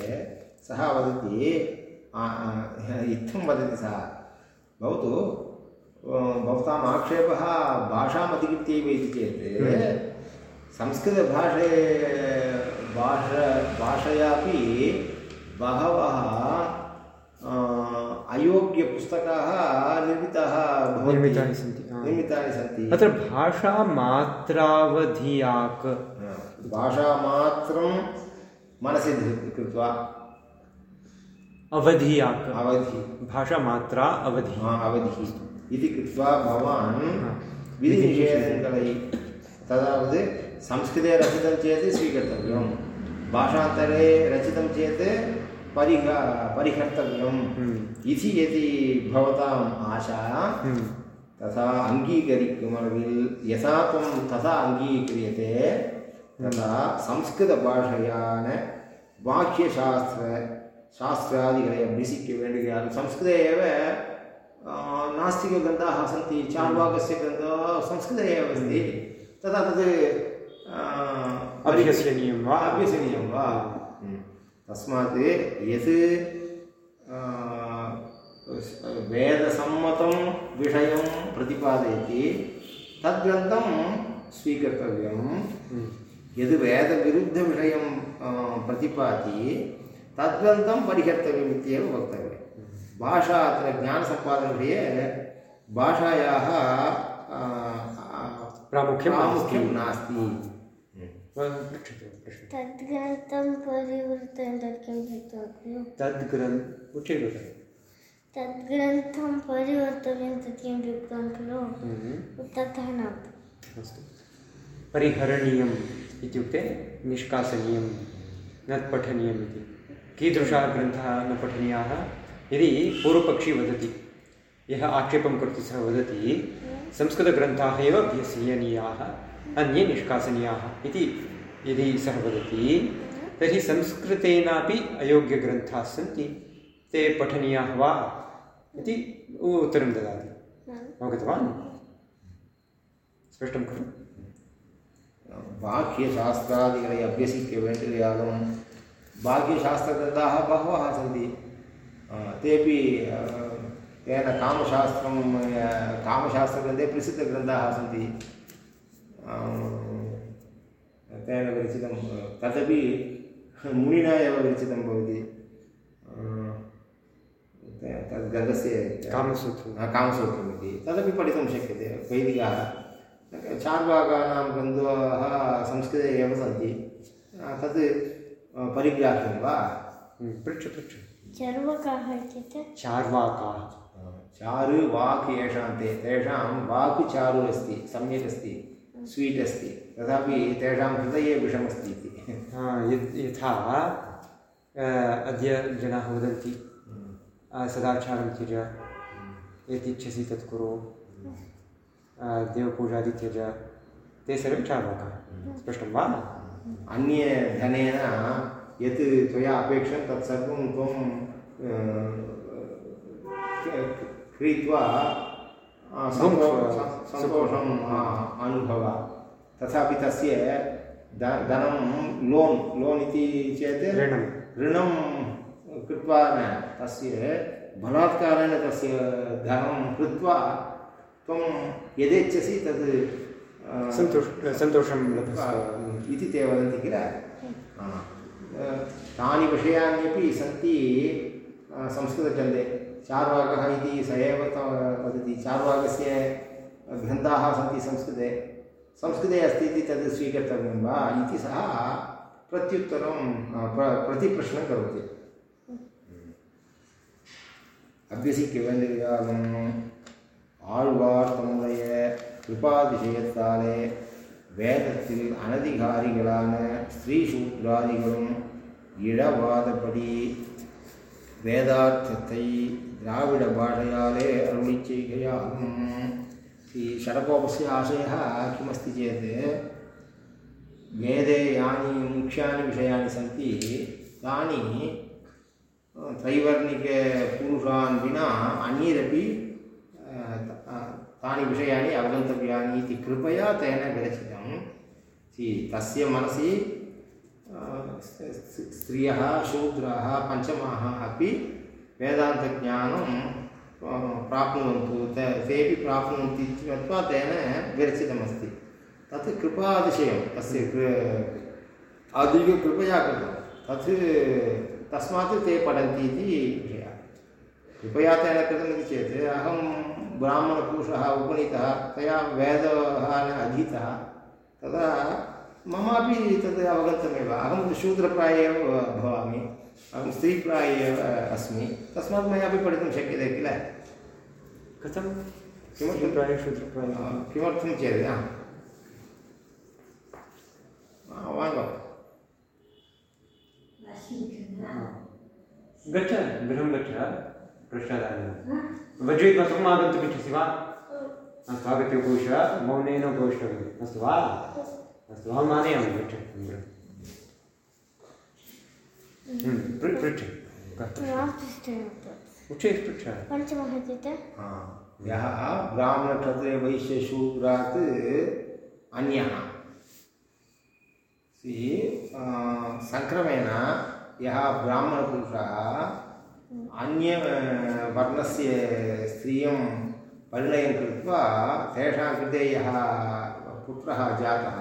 सः वदति इत्थं वदति सः भवतु भवताम् आक्षेपः भाषाम् अधिकृत्यैव इति चेत् संस्कृतभाषे भाष भाषयापि बहवः अयोग्यपुस्तकाः निर्मिताः निर्मितानि सन्ति निर्मितानि सन्ति अत्र भाषा मात्रावधियाक् भाषामात्रं मनसि कृत्वा अवधि अवधि। भाषा मात्रा अवधि। हाँ, अवधि। इति कृत्वा भवान् हाँ। विधिनिषेधङ्कलै तदावद् संस्कृते रचितं चेत् स्वीकर्तव्यं भाषान्तरे रचितं चेत् परिह परिहर्तव्यम्। हम्म। इति यदि भवताम् आशा हम्म। तथा अङ्गीकरिमविल् यथा त्वं तथा अङ्गीक्रियते हम्म। तथा संस्कृतभाषया न शास्त्रादिकले विशिक्य वेण्डिकालं संस्कृते एव नास्तिकग्रन्थाः सन्ति चार्वाकस्य ग्रन्थः संस्कृते एव अस्ति हम्म। तदा तत् अभ्यसनीयं वा? अभ्यसनीयं वा? हम्म। तस्मात् यत् वेदसम्मतं विषयं प्रतिपादयति तद्ग्रन्थं स्वीकर्तव्यं। हम्म। यद् वेदविरुद्धविषयं प्रतिपाति तद्ग्रन्थं परिहर्तव्यम् इत्येव वक्तव्यं भाषा अत्र ज्ञानसम्पादनविषये भाषायाः प्रामुख्यं प्रामुख्यं नास्ति। तद्ग्रन्थं किं तद्ग्रन् तद्ग्रन्थं परिवर्तव्यं तत् किं युक्तं खलु? हम्म। तथा न। अस्तु। परिहरणीयम् इत्युक्ते निष्कासनीयं न पठनीयम् इति। कीदृशाः ग्रन्थाः न पठनीयाः यदि पूर्वपक्षी वदति, यः आक्षेपं कर्तुं सः वदति, संस्कृतग्रन्थाः एव अभ्यसीयनीयाः अन्ये निष्कासनीयाः इति यदि सः वदति, तर्हि संस्कृतेनापि अयोग्यग्रन्थाः सन्ति, ते पठनीयाः वा इति उत्तरं ददाति। अवगतवान्? स्पष्टं खलु? वाक्यशास्त्रादिगणे अभ्यसीक्य वेण्टिल्यागमं वाक्यशास्त्रग्रन्थाः बहवः सन्ति। तेपि तेन कामशास्त्रं कामशास्त्रग्रन्थे प्रसिद्धग्रन्थाः सन्ति। तेन विरचितं तदपि मुनिना एव विरचितं भवति। तद् ग्रन्थस्य कामसूत्रं कामसूत्रम्। इति। तदपि पठितुं शक्यते वैदिकाः। चार्वाकानां ग्रन्थाः संस्कृते एव सन्ति। तत् परिग्राह्यं वा? हम्म, पृच्छ पृच्छ। चर्वकाः इत्युक्ते चार्वाकाः। चारु वाक् येषां ते तेषां वाक् चारु अस्ति सम्यक् अस्ति स्वीट् अस्ति तथापि तेषां हृदये विषमस्ति इति। यथा अद्य जनाः वदन्ति सदाचारं त्यज यत् इच्छसि तत् कुरु देवपूजादि त्यज ते सर्वे चार्वाकाः। स्पष्टं वा? अन्ये धनेन यत् त्वया अपेक्षं तत् सर्वं त्वं क्रीत्वा सन्तोषम् अनुभव। तथापि तस्य धनं लोन् लोन् इति चेत् ऋणम्। ऋणं कृत्वा न तस्य बलात्कारेण तस्य धनं कृत्वा त्वं यदेच्छसि तद् सन्तोष सन्तोषं लभस्व इति ते वदन्ति किल हा। अ, तानि विषयाण्यपि सन्ति अ, संस्कृतग्रन्थे चार्वाकः इति स एव त- वदति चार्वाकस्य ग्रन्थाः सन्ति संस्कृते संस्कृते अस्ति इति तद् स्वीकर्तव्यं वा इति सः प्रत्युत्तरं अ, प्र प्रतिप्रश्नं करोति அபியசிக்க வேண்டியதாகும் ஆழ்வார் தம்முடைய கிருபாதிசயத்தாலே வேதத்தில் அனதிகாரிகளான ஸ்ரீ சூத்ராதிகளும் இடவாதப்படி வேதார்த்தத்தை திராவிட பாஷையாலே அருளி செய்கையாகும் ஸ்ரீ षडकोपस्य आशयः किमस्ति चेत् वेदे यानि मुख्यानि विषयानि सन्ति तानि त्रैवर्णिकपुरुषान् विना अन्यैरपि अ, त- अ, तानि विषयाणि अवगन्तव्यानि इति कृपया तेन विरचितं तस्य मनसि स्त्रियः शूद्राः पञ्चमाः अपि वेदान्तज्ञानं प्राप्नुवन्तु ते तेपि प्राप्नुवन्ति इति मत्वा तेन विरचितमस्ति तत् कृपातिशयं तस्य कृ- अधिककृपया कृतं तत् तस्मात् ते पठन्ति इति विषयः कृपया तेन कृतमिति चेत् अहं ब्राह्मणपुरुषः उपनीतः तया वेदः न अधीतः तदा ममापि तद् अवगन्तमेव अहं शूद्रप्राय एव भवामि अहं स्त्रीप्राय एव अस्मि। तस्मात् मयापि पठितुं शक्यते किल? कथं? किमर्थं? शूद्रप्राय? शूद्रप्राय किमर्थं चेत्? हा. गच्छ गृहं गच्छ। पृष्ठादाय वज्रयित्वा त्वम् आगन्तुमिच्छसि वा? अस्तु आगत्य उपविश। मौनेन उपविष्टव्यम् अस्तु वा? अस्तु अहम् आनयामि। हम्म, पृ- पृच्छ। उच्चैः पृच्छ। पञ्चमः इत्युक्ते हा. यः ब्राह्मणक्षत्रियवैश्यशूद्रात् अन्यः। सङ्क्रमेण यः ब्राह्मणपुरुषः अन्यवर्णस्य स्त्रियं परिणयं कृत्वा तेषां कृते यः पुत्रः जातः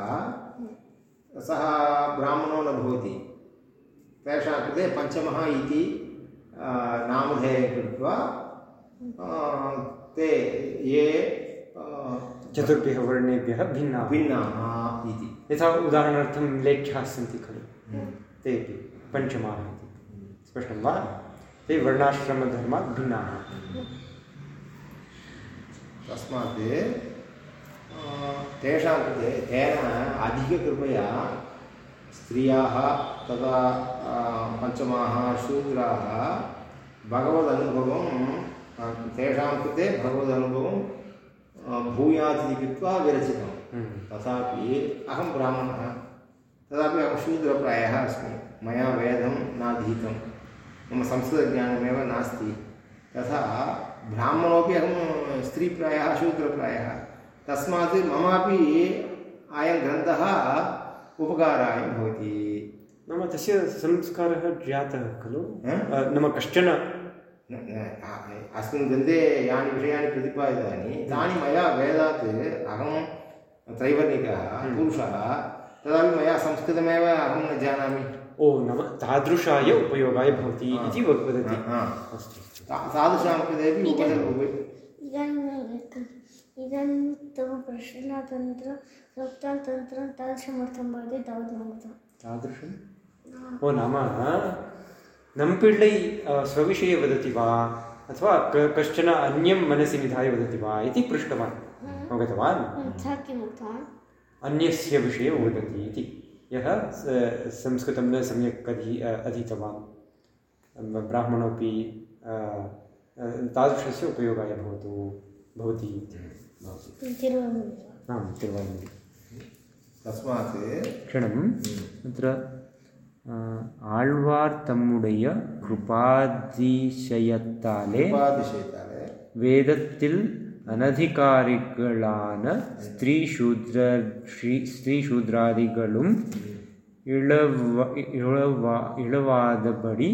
सः ब्राह्मणो न भवति। तेषां कृते पञ्चमः इति नामधेयं कृत्वा ते ये चतुर्भ्यः वर्णेभ्यः भिन्नाः। भिन्नाः इति। यथा उदाहरणार्थं लेख्याः सन्ति खलु। तेपि पञ्चमाः इति। स्पष्टं वा? ते वर्णाश्रमधर्मात् भिन्नाः। तस्मात् तेषां कृते तेन अधिककृपया स्त्रियाः तथा पञ्चमाः शूद्राः भगवदनुभवं तेषां कृते भगवदनुभवं भूयात् इति कृत्वा विरचितं हम्म। तथापि अहं ब्राह्मणः तथापि अहं शूद्रप्रायः अस्मि। मया वेदं नाधीतं मम संस्कृतज्ञानमेव नास्ति। तथा ब्राह्मणोपि अहं स्त्रीप्रायः शूद्रप्रायः तस्मात् ममापि अयं ग्रन्थः उपकाराय भवति। नाम तस्य संस्कारः जातः खलु? नाम कश्चन? अस्मिन् ग्रन्थे यानि विषयाणि प्रतिपादितानि तानि मया वेदात् अहं त्रैवर्णिकः पुरुषः तदापि मया संस्कृतमेव अहं न जानामि। ओ नाम तादृशाय उपयोगाय भवति। इति वदति। अस्तु। तादृशां कृतेपि इदानीं तव प्रश्नतन्त्रं सप्तातन्त्रं तादृशमर्थं भवति तावत् तादृशम् ओ नाम। नम्पिळ्ळै स्वविषये वदति वा? अथवा क कश्चन अन्यं मनसि निधाय वदति वा इति पृष्टवान्। अवगतवान्? सः किम् उक्तवान् अन्यस्य विषये वदति इति। यः संस्कृतं न सम्यक् अधी अधीतवान्। ब्राह्मणोपि तादृशस्य उपयोगाय भवतु भवति आं तिरुवायुः तस्मात् क्षणम् हम्म। अत्र कृपादिशयत्ताले वेदत्तिल् ಅನಧಿಕಾರಿಗಳಾನ ಸ್ತ್ರೀ ಶೂದ್ರ ಶ್ರೀ ಸ್ತ್ರೀ ಶೂದ್ರಾದಿಗಳು ಇಳವ ಇಳವ ಇಳವಾದ ಬಡಿ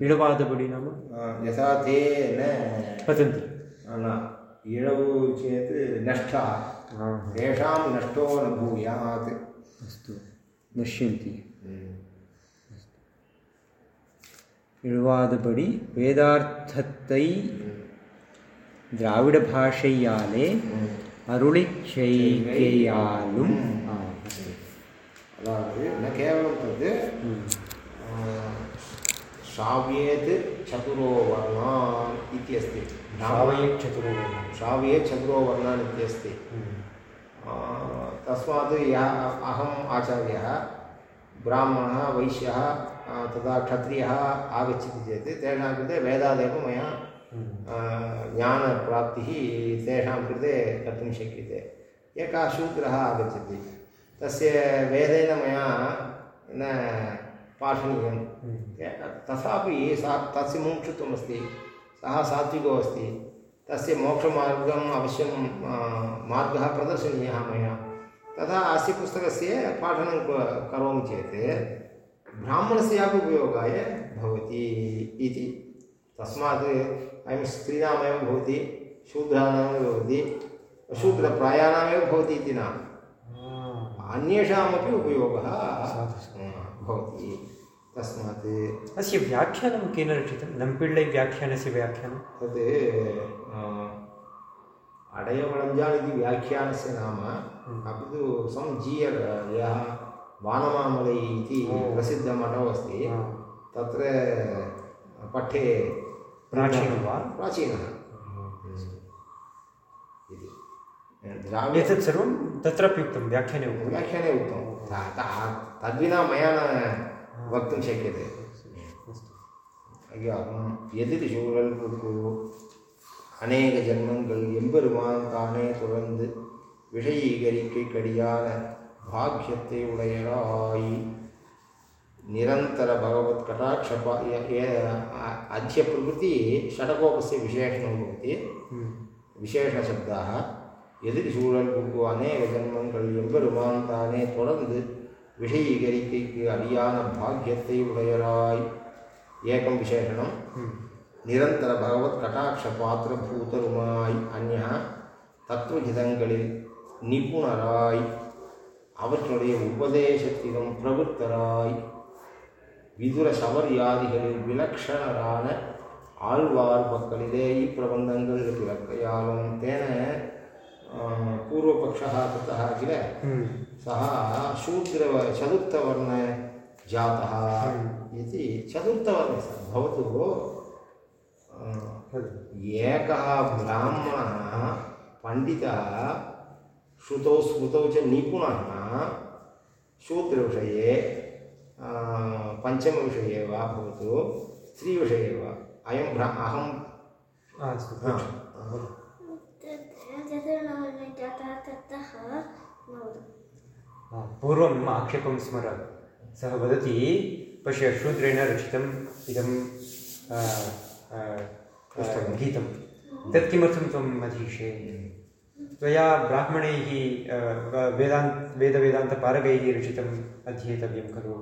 ಇಳವಾದ ಬಡಿ ನಾಮ ಯಥಾಥೇನ ಪತಂತಿ ಅಲ್ಲ ಇಳವು ಚೇತ್ ನಷ್ಟ ತೇಷಾಂ ನಷ್ಟೋ ನ ಭೂಯಾತ್ ಅಸ್ತು ನಶ್ಯಂತಿ ಇಳವಾದ ಬಡಿ ವೇದಾರ್ಥತೈ வேதார்த்தத்தை திராவிட பாஷையாலே அருளிச் செய்கையாலும் ஆ, அஸ்து. अदावद् न केवलं तद् आ, श्राव्येत् चतुरो वर्णान् इति अस्ति श्रावयेत् चतुरो वर्णाः। श्राव्ये चतुरो वर्णान् इति अस्ति आ, तस्मात् यः अहम् आचार्यः ब्राह्मणः वैश्यः आ, तथा क्षत्रियः आगच्छति चेत् तेषां कृते वेदादेव मया आ, ज्ञानप्राप्तिः तेषां कृते कर्तुं शक्यते। एकः शूद्रः आगच्छति। तस्य वेदेन मया न पाठनीयं। तथापि सा तस्य मुमुक्षुत्वमस्ति सः सात्विको अस्ति। तस्य मोक्षमार्गम् अवश्यं मार्गः प्रदर्शनीयः मया। तथा अस्य पुस्तकस्य पाठनं करोमि चेत् ब्राह्मणस्यापि उपयोगाय भवति इति। तस्मात् अयं स्त्रीणामेव भवति शूद्राणामेव भवति शूद्रप्रायाणामेव भवति इति न। अन्येषामपि उपयोगः भवति। तस्मात् अस्य व्याख्यानं केन रचितं? नम्पिळ्ळै व्याख्यानस्य व्याख्यानं? तद् अडयवळञ्जान् इति व्याख्यानस्य नाम। अपि तु सम् जीयर् यः वानमामलै इति। अस्ति तत्र पठ्ये प्राचीनं वा प्राचीनः इति द्राविड एतत् सर्वं तत्रापि उक्तं व्याख्याने उक्तं व्याख्याने उक्तं ता- ता- तद्विना मया न वक्तुं शक्यते ஐயா எதிர் சூழல் புக்கு அநேக ஜன்மங்கள் எம்பெருமான் தானே தொடர்ந்து விஷயீகரிக்கை கடியான பாக்கியத்தை உடையராய் ನಿರಂತರ ಭಗವತ್ ಕಟಾಕ್ಷಪ ಅಧ್ಯ ಪ್ರವೃತ್ತಿ ಷಟಕೋಪಸ್ಯ ವಿಶೇಷಣೋ ಭವತಿ விசேஷசப்தாக எதிர் சூழல் புக்கு அநேக ஜன்மங்கள் எம்பெருமான் தானே தொடர்ந்து விஷயீகரிக்கைக்கு அடியான பாக்கியத்தை உடையராய். ஏகம் விசேஷனம் நிரந்தர பகவத் கட்டாட்ச பாத்திர பூதருமாய். அந்யா தத்துவஹிதங்களில் நிபுணராய். அவற்றுடைய உபதேசத்திலும் பிரபுத்தராய் விதுர சபர்யாதிகளில் விலக்ஷணரான ஆழ்வார் மக்களிலே இப்பிரபந்தங்கள் பிறக்கையாலும் தேன पूर्वपक्षः कृतः किल सः शूद्र चतुर्थवर्णजातः इति चतुर्थवर्णे सः भवतु अ, एकः ब्राह्मणः पण्डितः श्रुतौ स्मृतौ च निपुणः शूद्रविषये अ, पञ्चमविषये वा भवतु स्त्रीविषये वा अयं ब्रा अहं पूर्वम् आक्षेपं स्मर सः वदति पश्य शूद्रेण रचितम् इदं गीतं तत् किमर्थं त्वम् अधीषे त्वया ब्राह्मणैः वेदान्त वेदवेदान्तपारगैः रचितम् अध्येतव्यं खलु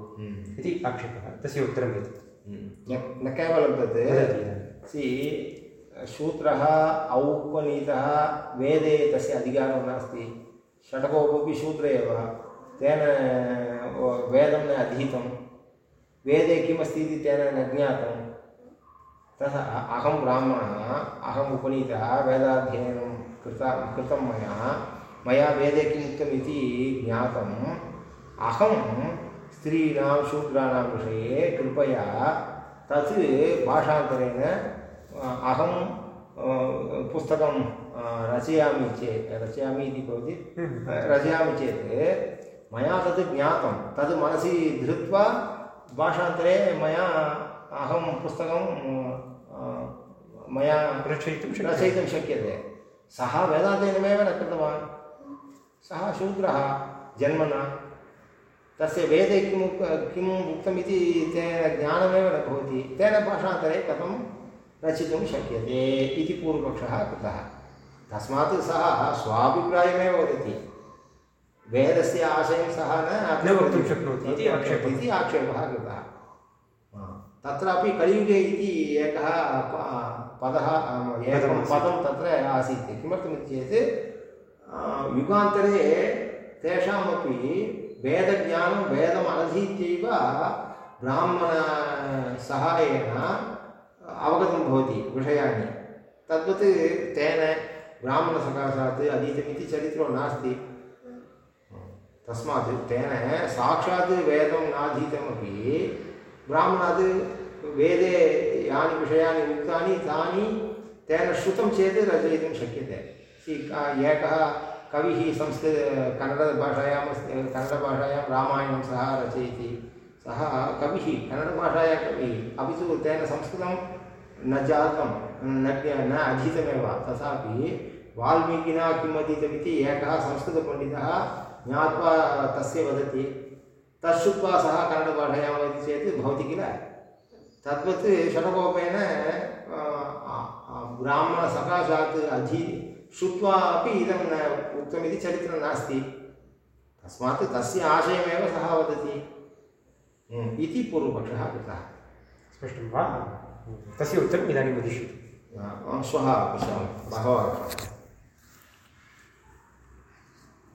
इति आक्षेपः। तस्य उत्तरम् एतत् न न केवलं तत्। सि शूद्रः औपनीतः वेदे तस्य अधिकारः नास्ति। षडकोपि शूद्र एव। तेन वेदं न अधीतं। वेदे किमस्ति इति तेन न ज्ञातं। तथा अहं ब्राह्मणः अहम् उपनीतः वेदाध्ययनं कृता कृतं मया। मया वेदे किम् उक्तम् इति ज्ञातम्। अहं स्त्रीणां शूद्राणां विषये कृपया तत् भाषान्तरेण अहं पुस्तकं रचयामि चेत् रचयामि इति भवति? रचयामि चेत् मया तत् ज्ञातं। तद् मनसि धृत्वा भाषान्तरे मया अहं पुस्तकं मया रचयितुं रचयितुं शक्यते। सः वेदाध्ययनमेव न कृतवान् सः शूद्रः जन्मना। तस्य वेदे किम् किम् उक्तमिति तेन ज्ञानमेव न भवति। तेन भाषान्तरे कथं रचितुं शक्यते इति पूर्वपक्षः कृतः। तस्मात् सः स्वाभिप्रायमेव वदति। वेदस्य आशयं सः न वक्तुं शक्नोति इति आक्षेपः। इति आक्षेपः कृतः। तत्रापि कलियुगे इति एकः पदः एकं। पदं तत्र आसीत् किमर्थमिति चेत् युगान्तरे तेषामपि वेदज्ञानं वेदम् अनधीत्यैव ब्राह्मणसहायेन अवगतं भवति विषयाणि तद्वत् तेन ब्राह्मणसकाशात् अधीतमिति चरित्रो नास्ति तस्मात् तेन साक्षात् वेदं नाधीतमपि ब्राह्मणात् वेदे यानि विषयाणि उक्तानि तानि तेन श्रुतं चेत् रचयितुं शक्यते। एकः कविः संस्कृत कन्नडभाषायाम् अस्ति कन्नडभाषायां रामायणं सः रचयति। सः कविः, कन्नडभाषायाः कविः। अपि तु तेन संस्कृतं न जातं, न न अधीतमेव। तथापि वाल्मीकिना किम् अधीतमिति एकः संस्कृतपण्डितः ज्ञात्वा तस्य वदति तत् श्रुत्वा सः कन्नडभाषायां वदति चेत् भवति किल? तद्वत् अ, ब्राह्मणसकाशात् अधी श्रुत्वा अपि इदं न उक्तमिति चरित्रं नास्ति। तस्मात् तस्य आशयमेव सः वदति। हम्म, इति पूर्वपक्षः कृतः। स्पष्टं वा? तस्य उत्तरम् इदानीं वदिष्यति। श्वः पश्यामः। बहवः